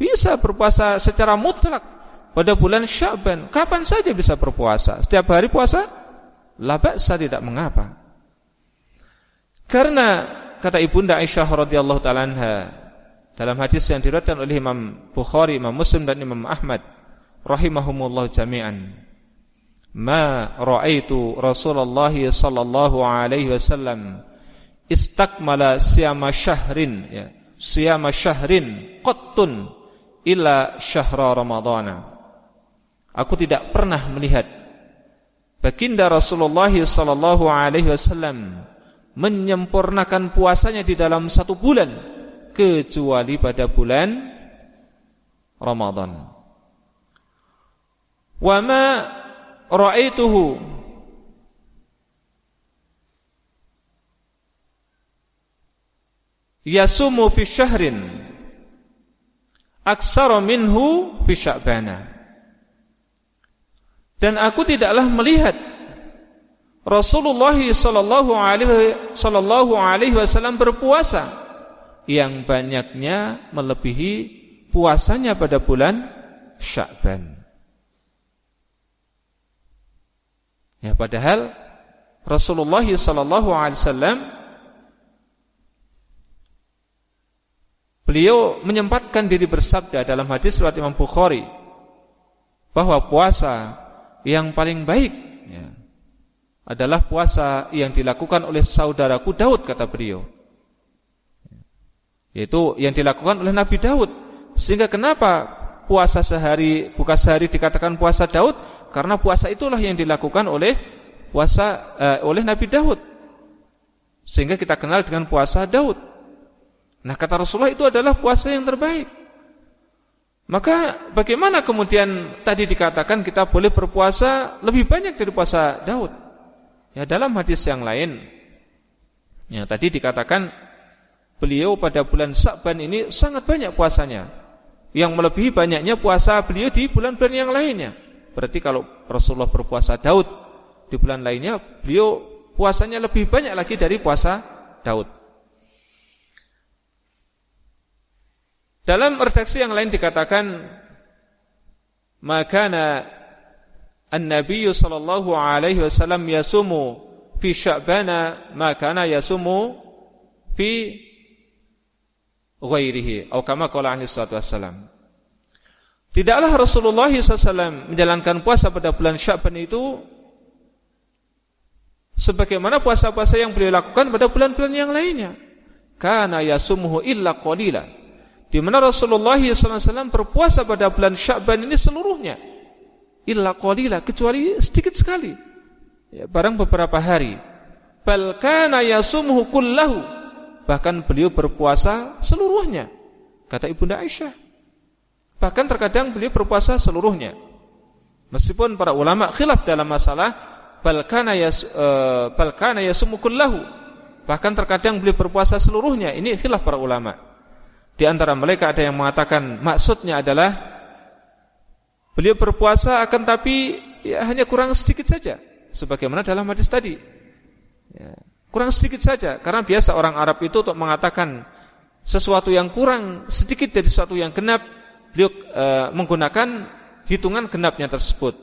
Bisa berpuasa secara mutlak Pada bulan Syakban Kapan saja bisa berpuasa Setiap hari puasa La ba'sa tidak mengapa. Karena kata Ibunda Aisyah radhiyallahu taala dalam hadis yang diriwayatkan oleh Imam Bukhari, Imam Muslim dan Imam Ahmad rahimahumullah jami'an. Ma ra'aitu Rasulullah sallallahu alaihi wasallam istakmala siyama syahrin ya, siyama syahrin qattun illa syahra ramadhana. Aku tidak pernah melihat Baginda Rasulullah sallallahu alaihi wasallam menyempurnakan puasanya di dalam satu bulan kecuali pada bulan Ramadan. Wa ma ra'aituhu yasumu fi syahrin aksara minhu fi sya'bana. Dan aku tidaklah melihat Rasulullah sallallahu alaihi wasallam berpuasa yang banyaknya melebihi puasanya pada bulan Sya'ban. Ya padahal Rasulullah sallallahu alaihi wasallam beliau menyempatkan diri bersabda dalam hadis riwayat Imam Bukhari bahwa puasa yang paling baik ya, adalah puasa yang dilakukan oleh saudaraku Daud kata beliau. Yaitu yang dilakukan oleh Nabi Daud. Sehingga kenapa puasa sehari buka sehari dikatakan puasa Daud? Karena puasa itulah yang dilakukan oleh puasa uh, oleh Nabi Daud. Sehingga kita kenal dengan puasa Daud. Nah, kata Rasulullah itu adalah puasa yang terbaik. Maka bagaimana kemudian tadi dikatakan kita boleh berpuasa lebih banyak dari puasa Daud? Ya dalam hadis yang lain Ya tadi dikatakan beliau pada bulan Sa'ban ini sangat banyak puasanya Yang melebihi banyaknya puasa beliau di bulan-bulan yang lainnya Berarti kalau Rasulullah berpuasa Daud di bulan lainnya Beliau puasanya lebih banyak lagi dari puasa Daud Dalam redaksi yang lain dikatakan makana an-nabiy sallallahu alaihi wasallam yasumu fi sya'bana makana yasumu fi ghairihi atau kama qala alaihi wasallam. Tidaklah Rasulullah SAW menjalankan puasa pada bulan Sya'ban itu sebagaimana puasa-puasa yang beliau lakukan pada bulan-bulan yang lainnya. Karena yasumuhu illa qalila. Di mana Rasulullah SAW berpuasa pada bulan Sya'ban ini seluruhnya. Illa qalila kecuali sedikit sekali. Ya, barang beberapa hari. Bal kana yasumuhu kullahu. Bahkan beliau berpuasa seluruhnya. Kata Ibunda Aisyah. Bahkan terkadang beliau berpuasa seluruhnya. Meskipun para ulama khilaf dalam masalah balkana yas uh, balkana yasumukullahu. Bahkan terkadang beliau berpuasa seluruhnya. Ini khilaf para ulama. Di antara mereka ada yang mengatakan maksudnya adalah beliau berpuasa akan tapi ya, hanya kurang sedikit saja. Sebagaimana dalam hadis tadi. Ya, kurang sedikit saja. Karena biasa orang Arab itu untuk mengatakan sesuatu yang kurang sedikit dari sesuatu yang genap beliau e, menggunakan hitungan genapnya tersebut.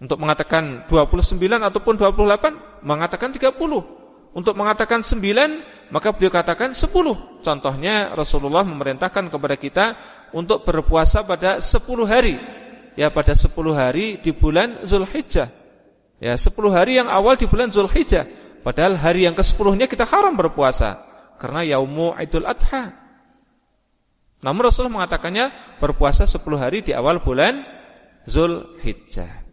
Untuk mengatakan 29 ataupun 28, mengatakan 30. Untuk mengatakan 9, maka beliau katakan 10. Contohnya Rasulullah memerintahkan kepada kita untuk berpuasa pada 10 hari. Ya pada 10 hari di bulan Zulhijjah. Ya 10 hari yang awal di bulan Zulhijjah. Padahal hari yang ke-10-nya kita haram berpuasa karena yaumu Idul Adha. Namun Rasulullah mengatakannya berpuasa 10 hari di awal bulan Zulhijjah.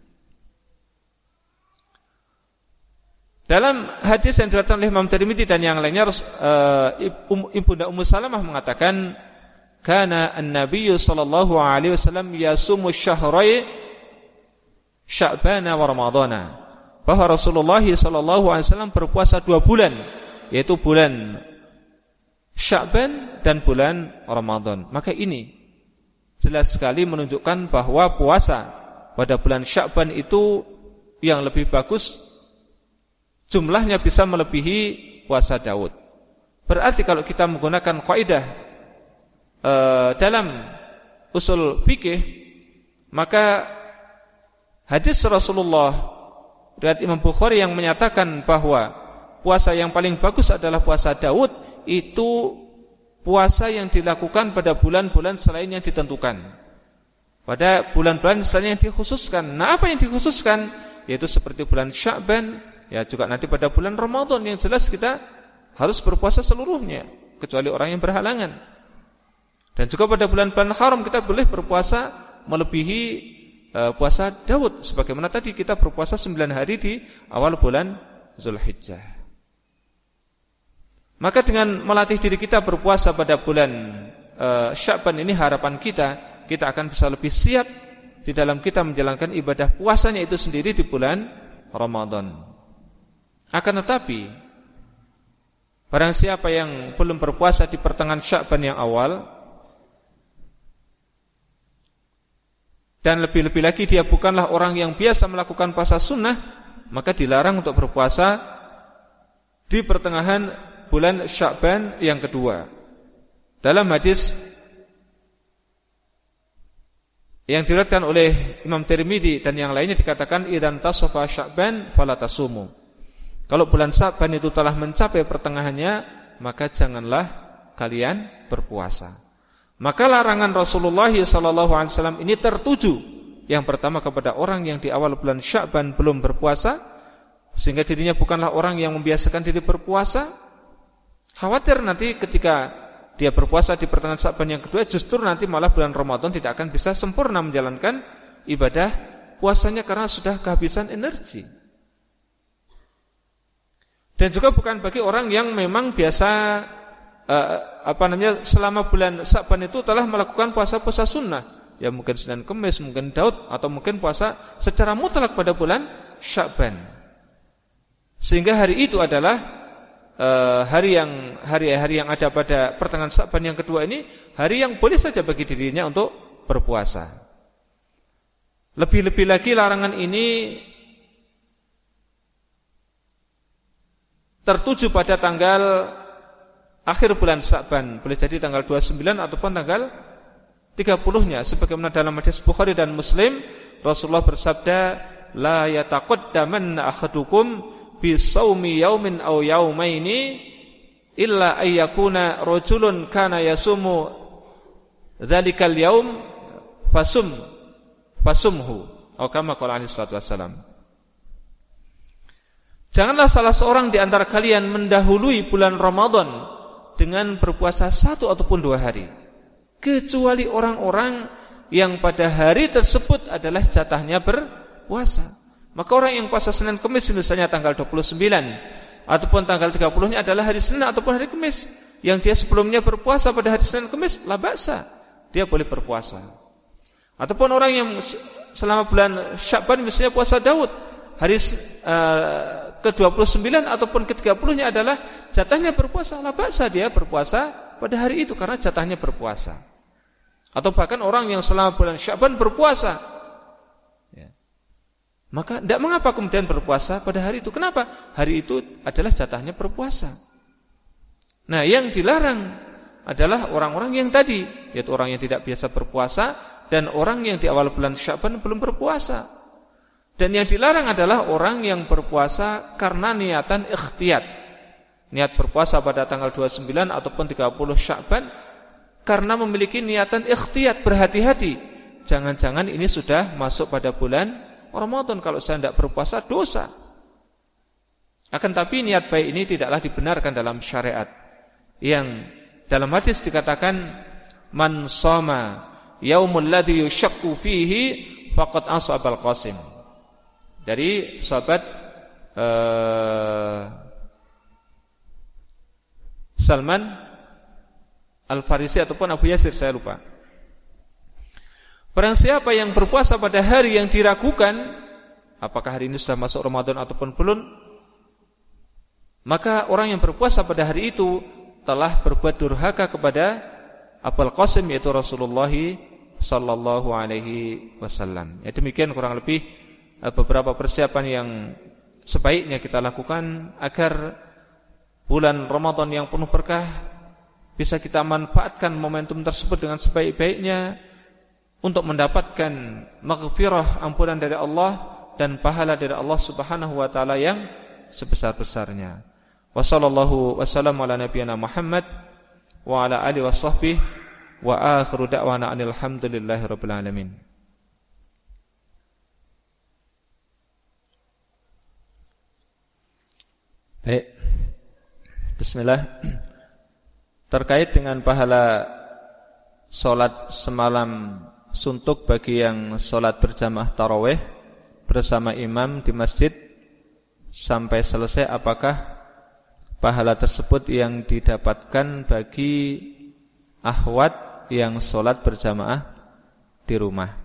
Dalam hadis yang diriwayatkan oleh Imam Tirmidzi dan yang lainnya uh, Ibunda Ummu Salamah mengatakan kana an-nabiy sallallahu alaihi wasallam yasumu syahrai Sya'ban wa Ramadhana. Bahwa Rasulullah sallallahu alaihi wasallam berpuasa dua bulan yaitu bulan Sya'ban dan bulan Ramadan. Maka ini jelas sekali menunjukkan bahwa puasa pada bulan Sya'ban itu yang lebih bagus jumlahnya bisa melebihi puasa Daud. Berarti kalau kita menggunakan kaidah e, dalam usul fikih maka hadis Rasulullah dari Imam Bukhari yang menyatakan bahwa puasa yang paling bagus adalah puasa Daud itu puasa yang dilakukan pada bulan-bulan selain yang ditentukan. Pada bulan-bulan selain yang dikhususkan. Nah, apa yang dikhususkan? Yaitu seperti bulan Sya'ban, ya juga nanti pada bulan Ramadan yang jelas kita harus berpuasa seluruhnya kecuali orang yang berhalangan. Dan juga pada bulan-bulan haram kita boleh berpuasa melebihi uh, puasa Daud sebagaimana tadi kita berpuasa 9 hari di awal bulan Zulhijjah. Maka dengan melatih diri kita berpuasa pada bulan uh, Sya'ban ini harapan kita kita akan bisa lebih siap di dalam kita menjalankan ibadah puasanya itu sendiri di bulan Ramadan. Akan tetapi barang siapa yang belum berpuasa di pertengahan Sya'ban yang awal dan lebih-lebih lagi dia bukanlah orang yang biasa melakukan puasa sunnah, maka dilarang untuk berpuasa di pertengahan bulan Sya'ban yang kedua. Dalam hadis yang diriwayatkan oleh Imam Tirmidzi dan yang lainnya dikatakan idan tasafa Sya'ban fala tasumu. Kalau bulan Sya'ban itu telah mencapai pertengahannya, maka janganlah kalian berpuasa. Maka larangan Rasulullah SAW ini tertuju yang pertama kepada orang yang di awal bulan Sya'ban belum berpuasa sehingga dirinya bukanlah orang yang membiasakan diri berpuasa Khawatir nanti ketika dia berpuasa di pertengahan Sa'ban yang kedua justru nanti malah bulan Ramadan tidak akan bisa sempurna menjalankan ibadah puasanya karena sudah kehabisan energi. Dan juga bukan bagi orang yang memang biasa uh, apa namanya selama bulan Sa'ban itu telah melakukan puasa-puasa sunnah. Ya mungkin Senin Kemis, mungkin Daud atau mungkin puasa secara mutlak pada bulan Sya'ban. Sehingga hari itu adalah uh, hari yang hari-hari yang ada pada pertengahan Sa'ban yang kedua ini hari yang boleh saja bagi dirinya untuk berpuasa. Lebih-lebih lagi larangan ini tertuju pada tanggal akhir bulan Sa'ban, boleh jadi tanggal 29 ataupun tanggal 30-nya sebagaimana dalam hadis Bukhari dan Muslim Rasulullah bersabda la yataqaddamanna ahadukum bisawmi yaumin aw yaumaini illa ayyakuna rajulun kana yasumu Zalikal yaum fasum fasumhu. Atau kama qala alaihi salatu. Janganlah salah seorang di antara kalian mendahului bulan Ramadan dengan berpuasa satu ataupun dua hari. Kecuali orang-orang yang pada hari tersebut adalah jatahnya berpuasa. Maka orang yang puasa Senin Kemis misalnya tanggal 29 ataupun tanggal 30-nya adalah hari Senin ataupun hari Kemis yang dia sebelumnya berpuasa pada hari Senin Kemis, la Dia boleh berpuasa. Ataupun orang yang selama bulan Syakban misalnya puasa Daud, hari uh, ke-29 ataupun ke-30-nya adalah jatahnya berpuasa, la dia berpuasa pada hari itu karena jatahnya berpuasa. Atau bahkan orang yang selama bulan Syakban berpuasa, ya. maka tidak mengapa kemudian berpuasa pada hari itu. Kenapa? Hari itu adalah jatahnya berpuasa. Nah, yang dilarang adalah orang-orang yang tadi, yaitu orang yang tidak biasa berpuasa dan orang yang di awal bulan Syaban belum berpuasa. Dan yang dilarang adalah orang yang berpuasa karena niatan ikhtiyat. Niat berpuasa pada tanggal 29 ataupun 30 Syaban karena memiliki niatan ikhtiyat, berhati-hati. Jangan-jangan ini sudah masuk pada bulan Ramadan kalau saya tidak berpuasa dosa. Akan tapi niat baik ini tidaklah dibenarkan dalam syariat yang dalam hadis dikatakan man sama yaumul ladzi yushakku fihi faqad asabal qasim. Dari sahabat uh, Salman Al-Farisi ataupun Abu Yasir saya lupa. Barang siapa yang berpuasa pada hari yang diragukan apakah hari ini sudah masuk Ramadan ataupun belum maka orang yang berpuasa pada hari itu telah berbuat durhaka kepada Abul Qasim yaitu Rasulullah sallallahu alaihi wasallam. Ya demikian kurang lebih beberapa persiapan yang sebaiknya kita lakukan agar bulan Ramadan yang penuh berkah bisa kita manfaatkan momentum tersebut dengan sebaik-baiknya untuk mendapatkan maghfirah ampunan dari Allah dan pahala dari Allah Subhanahu wa taala yang sebesar-besarnya. Wa sallallahu wasallam ala Muhammad wa ala alihi washabbihi wa akhiru da'wana alhamdulillahi rabbil alamin. Baik. Bismillah. Terkait dengan pahala solat semalam suntuk bagi yang solat berjamaah taraweh bersama imam di masjid sampai selesai apakah pahala tersebut yang didapatkan bagi ahwat yang sholat berjamaah di rumah.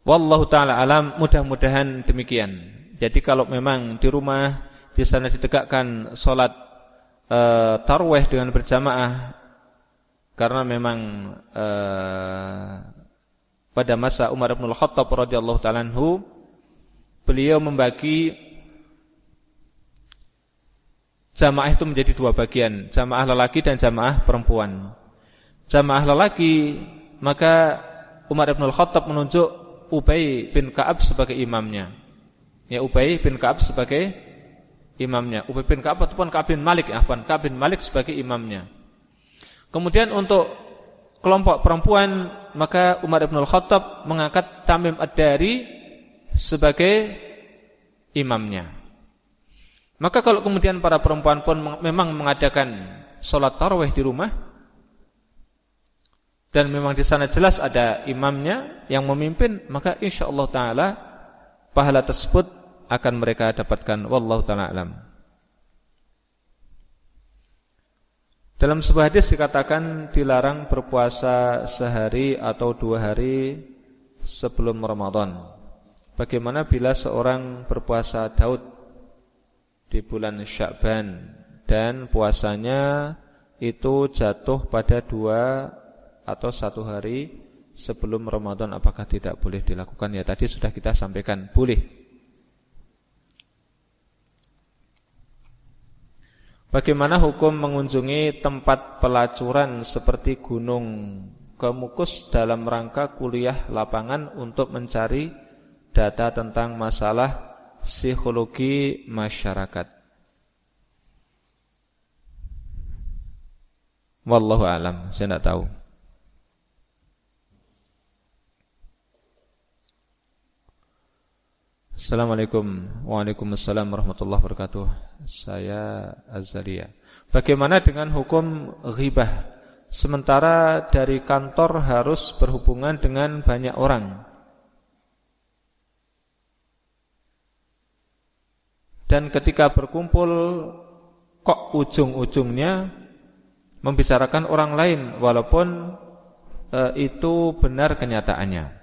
Wallahu taala alam mudah-mudahan demikian. Jadi kalau memang di rumah di sana ditegakkan sholat e, tarweh dengan berjamaah karena memang e, pada masa Umar bin Khattab radhiyallahu taala beliau membagi Jamaah itu menjadi dua bagian, jamaah lelaki dan jamaah perempuan. Jamaah lelaki, maka Umar bin Al-Khattab menunjuk Ubay bin Ka'ab sebagai imamnya. Ya Ubay bin Ka'ab sebagai imamnya. Ubay bin Ka'ab ataupun Ka'ab bin Malik, ya, Ka'ab bin Malik sebagai imamnya. Kemudian untuk kelompok perempuan, maka Umar bin Al-Khattab mengangkat Tamim Ad-Dari sebagai imamnya. Maka kalau kemudian para perempuan pun memang mengadakan sholat taraweh di rumah dan memang di sana jelas ada imamnya yang memimpin, maka insya Allah taala pahala tersebut akan mereka dapatkan. Wallahu taala alam. Dalam sebuah hadis dikatakan dilarang berpuasa sehari atau dua hari sebelum Ramadan. Bagaimana bila seorang berpuasa Daud di bulan Syakban dan puasanya itu jatuh pada dua atau satu hari sebelum Ramadan apakah tidak boleh dilakukan? Ya tadi sudah kita sampaikan, boleh. Bagaimana hukum mengunjungi tempat pelacuran seperti gunung Kemukus dalam rangka kuliah lapangan untuk mencari data tentang masalah psikologi masyarakat? Wallahu alam, saya tidak tahu. Assalamualaikum. Waalaikumsalam warahmatullahi wabarakatuh. Saya Azaria Bagaimana dengan hukum ghibah? Sementara dari kantor harus berhubungan dengan banyak orang. Dan ketika berkumpul Kok ujung-ujungnya Membicarakan orang lain Walaupun e, itu benar kenyataannya.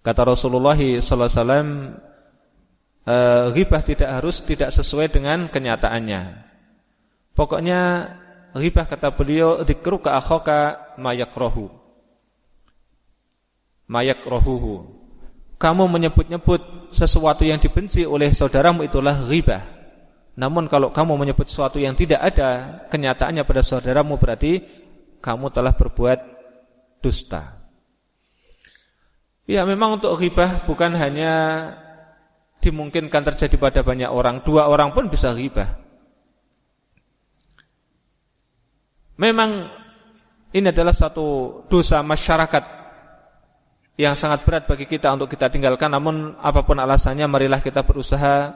Kata Rasulullah SAW, alaihi Ribah eh, tidak harus tidak sesuai dengan kenyataannya. Pokoknya Ribah kata beliau Dikru ke akhoka mayak rohu Mayak rohuhu Kamu menyebut-nyebut sesuatu yang dibenci oleh saudaramu itulah ribah Namun kalau kamu menyebut sesuatu yang tidak ada kenyataannya pada saudaramu berarti kamu telah berbuat dusta. Ya memang untuk ghibah bukan hanya dimungkinkan terjadi pada banyak orang, dua orang pun bisa ghibah. Memang ini adalah satu dosa masyarakat yang sangat berat bagi kita untuk kita tinggalkan. Namun apa pun alasannya marilah kita berusaha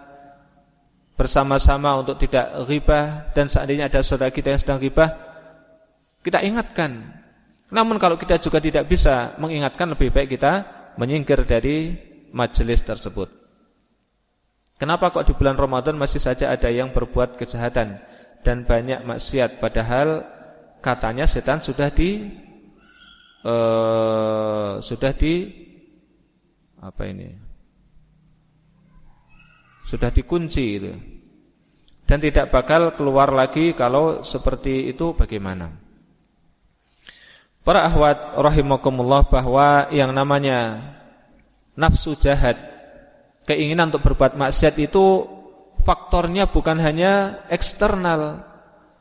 bersama-sama untuk tidak ghibah. Dan seandainya ada saudara kita yang sedang ghibah kita ingatkan. Namun kalau kita juga tidak bisa mengingatkan lebih baik kita menyingkir dari majelis tersebut. Kenapa kok di bulan Ramadan masih saja ada yang berbuat kejahatan dan banyak maksiat padahal katanya setan sudah di uh, sudah di apa ini? Sudah dikunci itu. Dan tidak bakal keluar lagi kalau seperti itu bagaimana? Para ahwat rahimakumullah bahwa yang namanya nafsu jahat, keinginan untuk berbuat maksiat itu faktornya bukan hanya eksternal.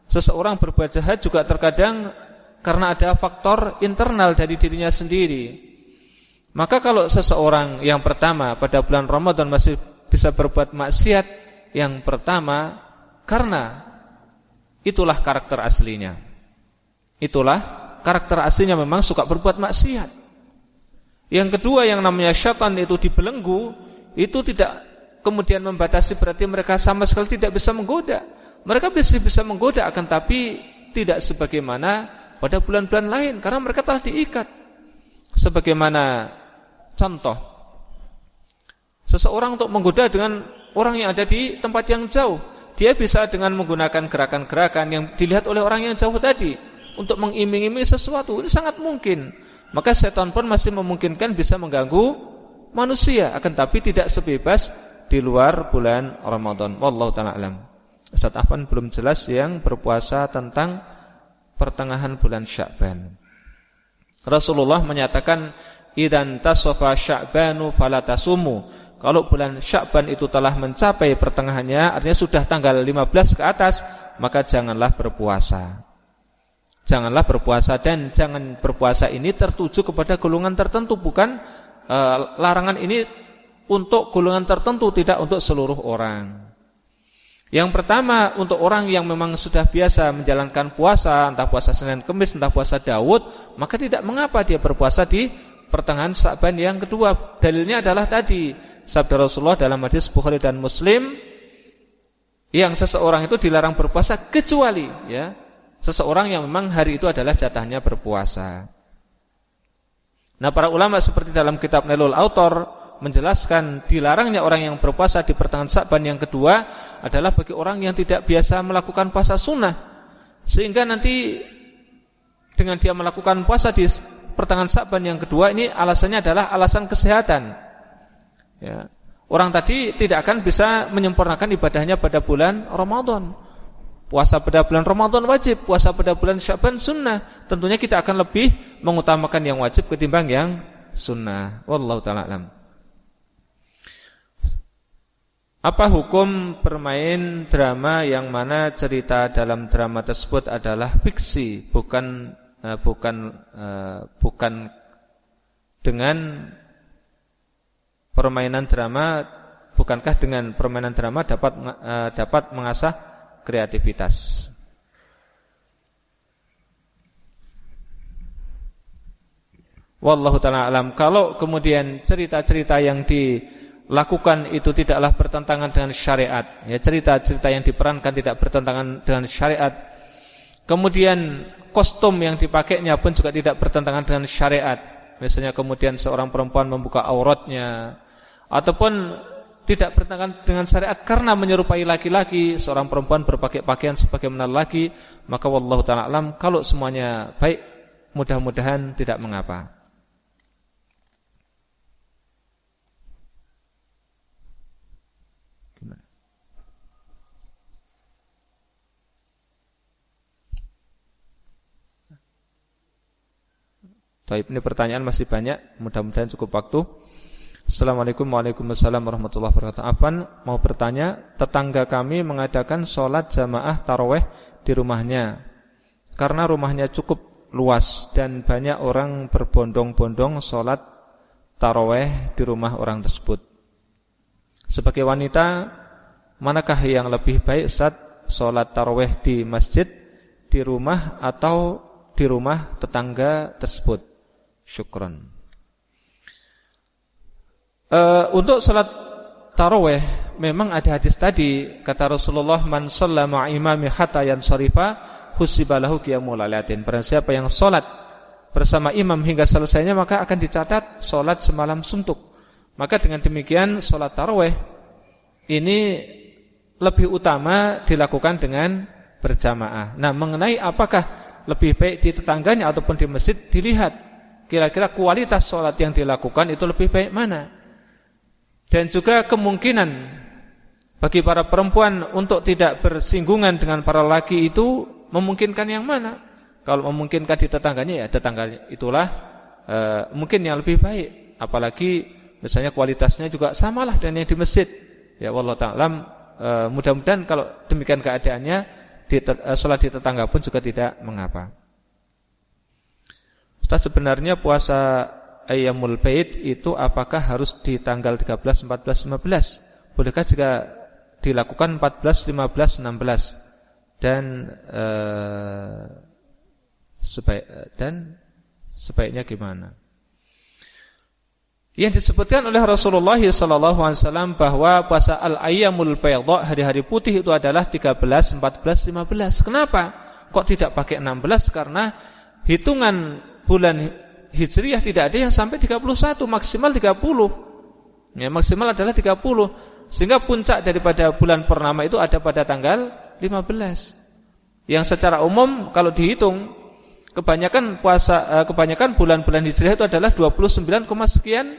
Seseorang berbuat jahat juga terkadang karena ada faktor internal dari dirinya sendiri. Maka kalau seseorang yang pertama pada bulan Ramadan masih bisa berbuat maksiat, yang pertama karena itulah karakter aslinya. Itulah karakter aslinya memang suka berbuat maksiat. Yang kedua yang namanya syaitan itu dibelenggu, itu tidak kemudian membatasi berarti mereka sama sekali tidak bisa menggoda. Mereka bisa bisa menggoda akan tapi tidak sebagaimana pada bulan-bulan lain karena mereka telah diikat. Sebagaimana contoh seseorang untuk menggoda dengan orang yang ada di tempat yang jauh, dia bisa dengan menggunakan gerakan-gerakan yang dilihat oleh orang yang jauh tadi untuk mengiming-iming sesuatu. Ini sangat mungkin. Maka setan pun masih memungkinkan bisa mengganggu manusia, akan tapi tidak sebebas di luar bulan Ramadan. Wallahu taala alam. Ustaz Afan belum jelas yang berpuasa tentang pertengahan bulan Syakban. Rasulullah menyatakan idan tasofa sya'banu falatasumu. Kalau bulan Syakban itu telah mencapai pertengahannya, artinya sudah tanggal 15 ke atas, maka janganlah berpuasa. Janganlah berpuasa dan jangan berpuasa ini tertuju kepada golongan tertentu bukan e, larangan ini untuk golongan tertentu tidak untuk seluruh orang. Yang pertama untuk orang yang memang sudah biasa menjalankan puasa entah puasa Senin Kemis entah puasa Daud maka tidak mengapa dia berpuasa di pertengahan Sa'ban yang kedua. Dalilnya adalah tadi sabda Rasulullah dalam hadis Bukhari dan Muslim yang seseorang itu dilarang berpuasa kecuali ya seseorang yang memang hari itu adalah jatahnya berpuasa. Nah, para ulama seperti dalam kitab Nelul Autor menjelaskan dilarangnya orang yang berpuasa di pertengahan Sa'ban yang kedua adalah bagi orang yang tidak biasa melakukan puasa sunnah. Sehingga nanti dengan dia melakukan puasa di pertengahan Sa'ban yang kedua ini alasannya adalah alasan kesehatan. Ya. Orang tadi tidak akan bisa menyempurnakan ibadahnya pada bulan Ramadan. Puasa pada bulan Ramadan wajib, puasa pada bulan Syaban sunnah. Tentunya kita akan lebih mengutamakan yang wajib ketimbang yang sunnah. Wallahu taala alam. Apa hukum bermain drama yang mana cerita dalam drama tersebut adalah fiksi, bukan eh, bukan eh, bukan dengan permainan drama bukankah dengan permainan drama dapat eh, dapat mengasah kreativitas. Wallahu taala alam. Kalau kemudian cerita-cerita yang dilakukan itu tidaklah bertentangan dengan syariat, ya cerita-cerita yang diperankan tidak bertentangan dengan syariat. Kemudian kostum yang dipakainya pun juga tidak bertentangan dengan syariat. Misalnya kemudian seorang perempuan membuka auratnya ataupun tidak bertentangan dengan syariat karena menyerupai laki-laki, seorang perempuan berpakaian pakaian sebagaimana laki, maka wallahu taala alam kalau semuanya baik mudah-mudahan tidak mengapa. Baik, ini pertanyaan masih banyak, mudah-mudahan cukup waktu. Assalamualaikum Waalaikumsalam warahmatullahi wabarakatuh. Afan mau bertanya Tetangga kami mengadakan sholat jamaah taraweh di rumahnya. Karena rumahnya cukup luas Dan banyak orang berbondong-bondong sholat taraweh di rumah orang tersebut. Sebagai wanita Manakah yang lebih baik saat sholat taraweh di masjid Di rumah atau di rumah tetangga tersebut? Syukron Uh, untuk salat tarawih memang ada hadis tadi kata Rasulullah man shallama imami hatta yansarifa husibalahu qiyamul lailatin. Barang siapa yang salat bersama imam hingga selesainya maka akan dicatat salat semalam suntuk. Maka dengan demikian salat tarawih ini lebih utama dilakukan dengan berjamaah. Nah, mengenai apakah lebih baik di tetangganya ataupun di masjid dilihat kira-kira kualitas salat yang dilakukan itu lebih baik mana? Dan juga kemungkinan bagi para perempuan untuk tidak bersinggungan dengan para laki itu memungkinkan yang mana? Kalau memungkinkan di tetangganya ya tetangga itulah e, mungkin yang lebih baik. Apalagi misalnya kualitasnya juga samalah dengan yang di masjid. Ya Allah taala e, mudah-mudahan kalau demikian keadaannya di e, sholat di tetangga pun juga tidak mengapa. Ustaz sebenarnya puasa Ayyamul Bait itu apakah harus di tanggal 13, 14, 15? Bolehkah jika dilakukan 14, 15, 16? Dan eh, sebaik dan sebaiknya gimana? Yang disebutkan oleh Rasulullah SAW bahwa puasa al-ayyamul baydha hari-hari putih itu adalah 13, 14, 15. Kenapa? Kok tidak pakai 16? Karena hitungan bulan Hijriyah tidak ada yang sampai 31, maksimal 30. Ya, maksimal adalah 30. Sehingga puncak daripada bulan purnama itu ada pada tanggal 15. Yang secara umum kalau dihitung kebanyakan puasa eh, kebanyakan bulan-bulan Hijriah itu adalah 29, sekian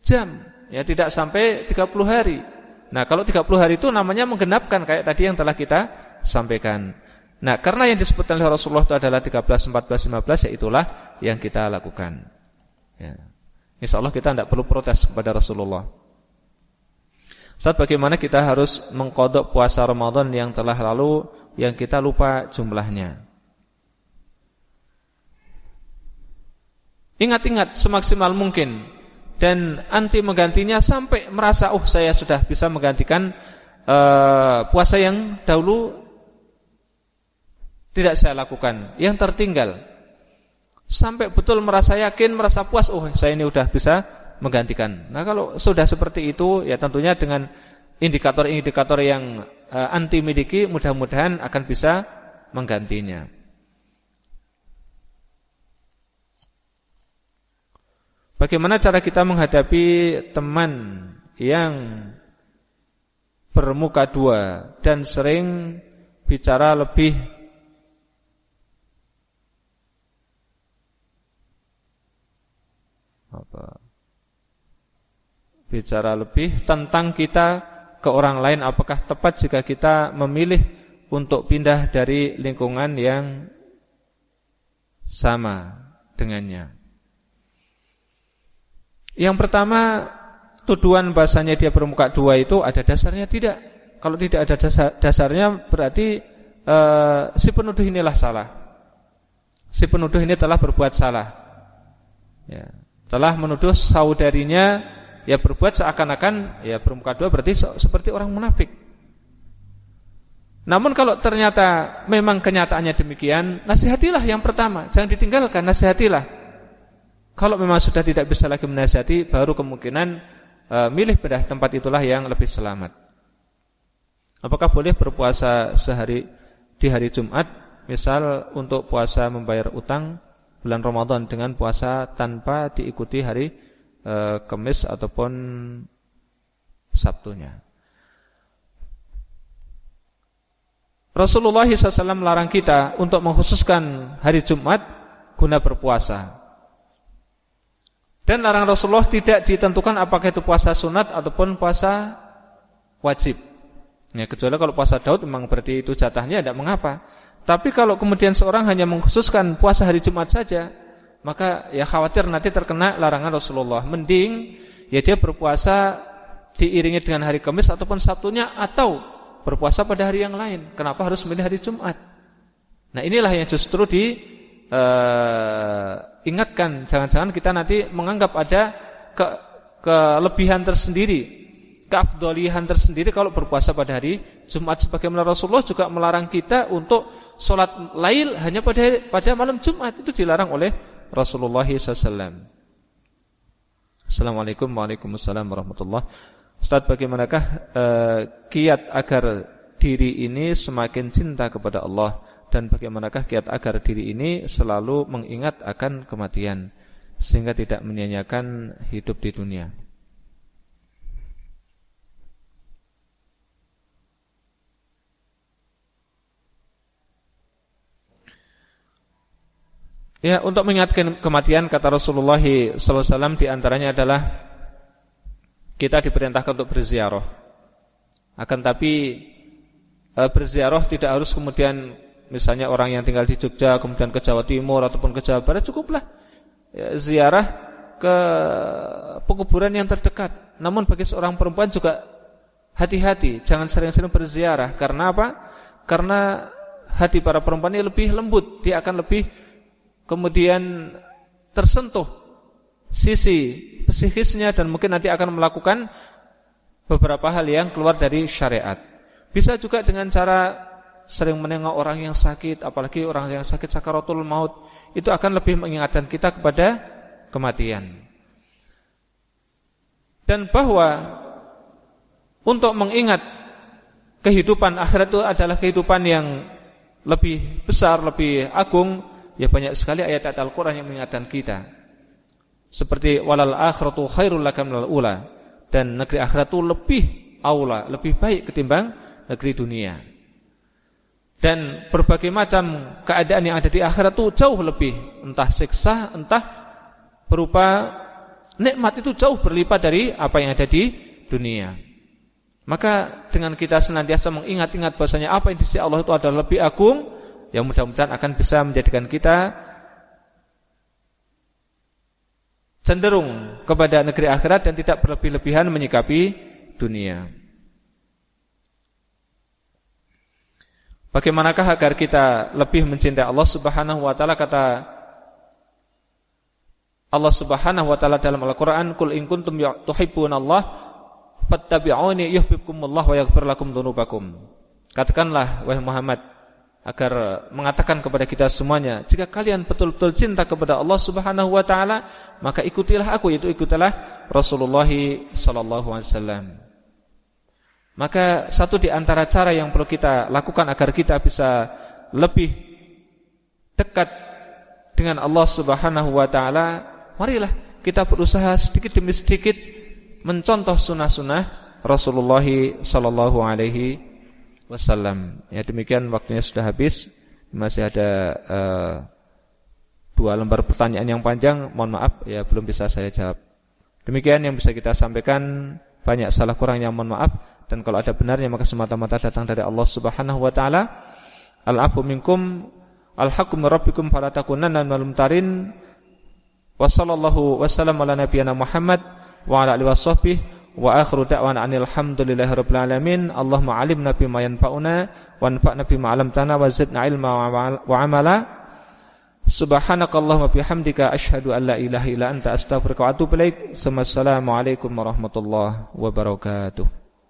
jam. Ya, tidak sampai 30 hari. Nah, kalau 30 hari itu namanya menggenapkan kayak tadi yang telah kita sampaikan. Nah, karena yang disebutkan oleh Rasulullah itu adalah 13, 14, 15, ya itulah yang kita lakukan. Ya. Insya Allah kita tidak perlu protes kepada Rasulullah. Ustaz, bagaimana kita harus mengkodok puasa Ramadan yang telah lalu yang kita lupa jumlahnya? Ingat-ingat semaksimal mungkin dan anti menggantinya sampai merasa oh saya sudah bisa menggantikan uh, puasa yang dahulu tidak saya lakukan, yang tertinggal. Sampai betul merasa yakin, merasa puas, oh saya ini sudah bisa menggantikan. Nah kalau sudah seperti itu, ya tentunya dengan indikator-indikator yang uh, anti miliki, mudah-mudahan akan bisa menggantinya. Bagaimana cara kita menghadapi teman yang bermuka dua dan sering bicara lebih apa bicara lebih tentang kita ke orang lain apakah tepat jika kita memilih untuk pindah dari lingkungan yang sama dengannya. Yang pertama, tuduhan bahasanya dia bermuka dua itu ada dasarnya tidak. Kalau tidak ada dasar, dasarnya berarti uh, si penuduh inilah salah. Si penuduh ini telah berbuat salah. Ya telah menuduh saudarinya ya berbuat seakan-akan ya bermuka dua berarti seperti orang munafik. Namun kalau ternyata memang kenyataannya demikian, nasihatilah yang pertama, jangan ditinggalkan, nasihatilah. Kalau memang sudah tidak bisa lagi menasihati, baru kemungkinan e, milih pada tempat itulah yang lebih selamat. Apakah boleh berpuasa sehari di hari Jumat, misal untuk puasa membayar utang bulan Ramadan dengan puasa tanpa diikuti hari e, Kamis ataupun Sabtunya. Rasulullah SAW melarang kita untuk mengkhususkan hari Jumat guna berpuasa. Dan larang Rasulullah tidak ditentukan apakah itu puasa sunat ataupun puasa wajib. Ya, kecuali kalau puasa Daud memang berarti itu jatahnya tidak mengapa. Tapi kalau kemudian seorang hanya mengkhususkan puasa hari Jumat saja, maka ya khawatir nanti terkena larangan Rasulullah. Mending ya dia berpuasa diiringi dengan hari Kamis ataupun Sabtunya atau berpuasa pada hari yang lain. Kenapa harus memilih hari Jumat? Nah, inilah yang justru di uh, ingatkan jangan-jangan kita nanti menganggap ada ke, kelebihan tersendiri, keafdolihan tersendiri kalau berpuasa pada hari Jumat sebagaimana Rasulullah juga melarang kita untuk sholat lail hanya pada pada malam Jumat itu dilarang oleh Rasulullah SAW. Assalamualaikum warahmatullahi wabarakatuh. Ustaz bagaimanakah uh, kiat agar diri ini semakin cinta kepada Allah dan bagaimanakah kiat agar diri ini selalu mengingat akan kematian sehingga tidak menyanyiakan hidup di dunia. Ya, untuk mengingatkan kematian kata Rasulullah SAW di antaranya adalah kita diperintahkan untuk berziarah. Akan tapi e, berziarah tidak harus kemudian misalnya orang yang tinggal di Jogja kemudian ke Jawa Timur ataupun ke Jawa Barat cukuplah ya, ziarah ke pekuburan yang terdekat. Namun bagi seorang perempuan juga hati-hati, jangan sering-sering berziarah. Karena apa? Karena hati para perempuan ini lebih lembut, dia akan lebih kemudian tersentuh sisi psikisnya dan mungkin nanti akan melakukan beberapa hal yang keluar dari syariat. Bisa juga dengan cara sering menengok orang yang sakit, apalagi orang yang sakit sakaratul maut, itu akan lebih mengingatkan kita kepada kematian. Dan bahwa untuk mengingat kehidupan akhirat itu adalah kehidupan yang lebih besar, lebih agung, ya banyak sekali ayat-ayat Al-Qur'an yang mengingatkan kita. Seperti walal akhiratu khairul lakam minal ula dan negeri akhirat itu lebih aula, lebih baik ketimbang negeri dunia. Dan berbagai macam keadaan yang ada di akhirat itu jauh lebih Entah siksa, entah berupa nikmat itu jauh berlipat dari apa yang ada di dunia Maka dengan kita senantiasa mengingat-ingat bahasanya apa yang di sisi Allah itu adalah lebih agung Yang mudah-mudahan akan bisa menjadikan kita Cenderung kepada negeri akhirat dan tidak berlebih-lebihan menyikapi dunia Bagaimanakah agar kita lebih mencintai Allah Subhanahu wa taala kata Allah Subhanahu wa taala dalam Al-Qur'an kul in kuntum Allah fattabi'uni yuhibbukumullah wa yaghfir lakum dzunubakum. Katakanlah wahai Muhammad agar mengatakan kepada kita semuanya jika kalian betul-betul cinta kepada Allah Subhanahu wa taala maka ikutilah aku yaitu ikutilah Rasulullah sallallahu alaihi wasallam. Maka satu di antara cara yang perlu kita lakukan agar kita bisa lebih dekat dengan Allah Subhanahu wa taala, marilah kita berusaha sedikit demi sedikit mencontoh sunnah-sunnah Rasulullah sallallahu alaihi wasallam. Ya demikian waktunya sudah habis. Masih ada uh, dua lembar pertanyaan yang panjang, mohon maaf ya belum bisa saya jawab. Demikian yang bisa kita sampaikan, banyak salah kurang yang mohon maaf. Dan kalau ada benarnya maka semata-mata datang dari Allah Subhanahu wa taala. Al-afu minkum al-haqqu min rabbikum fala takunanna minal mumtarin. Wa sallallahu wasallam ala nabiyyina Muhammad wa ala alihi washabbihi wa akhiru da'wana anil hamdulillahi rabbil alamin. Allahumma alimna bima yanfa'una wa anfa'na bima 'allamtana wa zidna ilma wa amala. Subhanakallahumma bihamdika asyhadu an la ilaha illa anta astaghfiruka wa atubu ilaik. Assalamualaikum warahmatullahi wabarakatuh.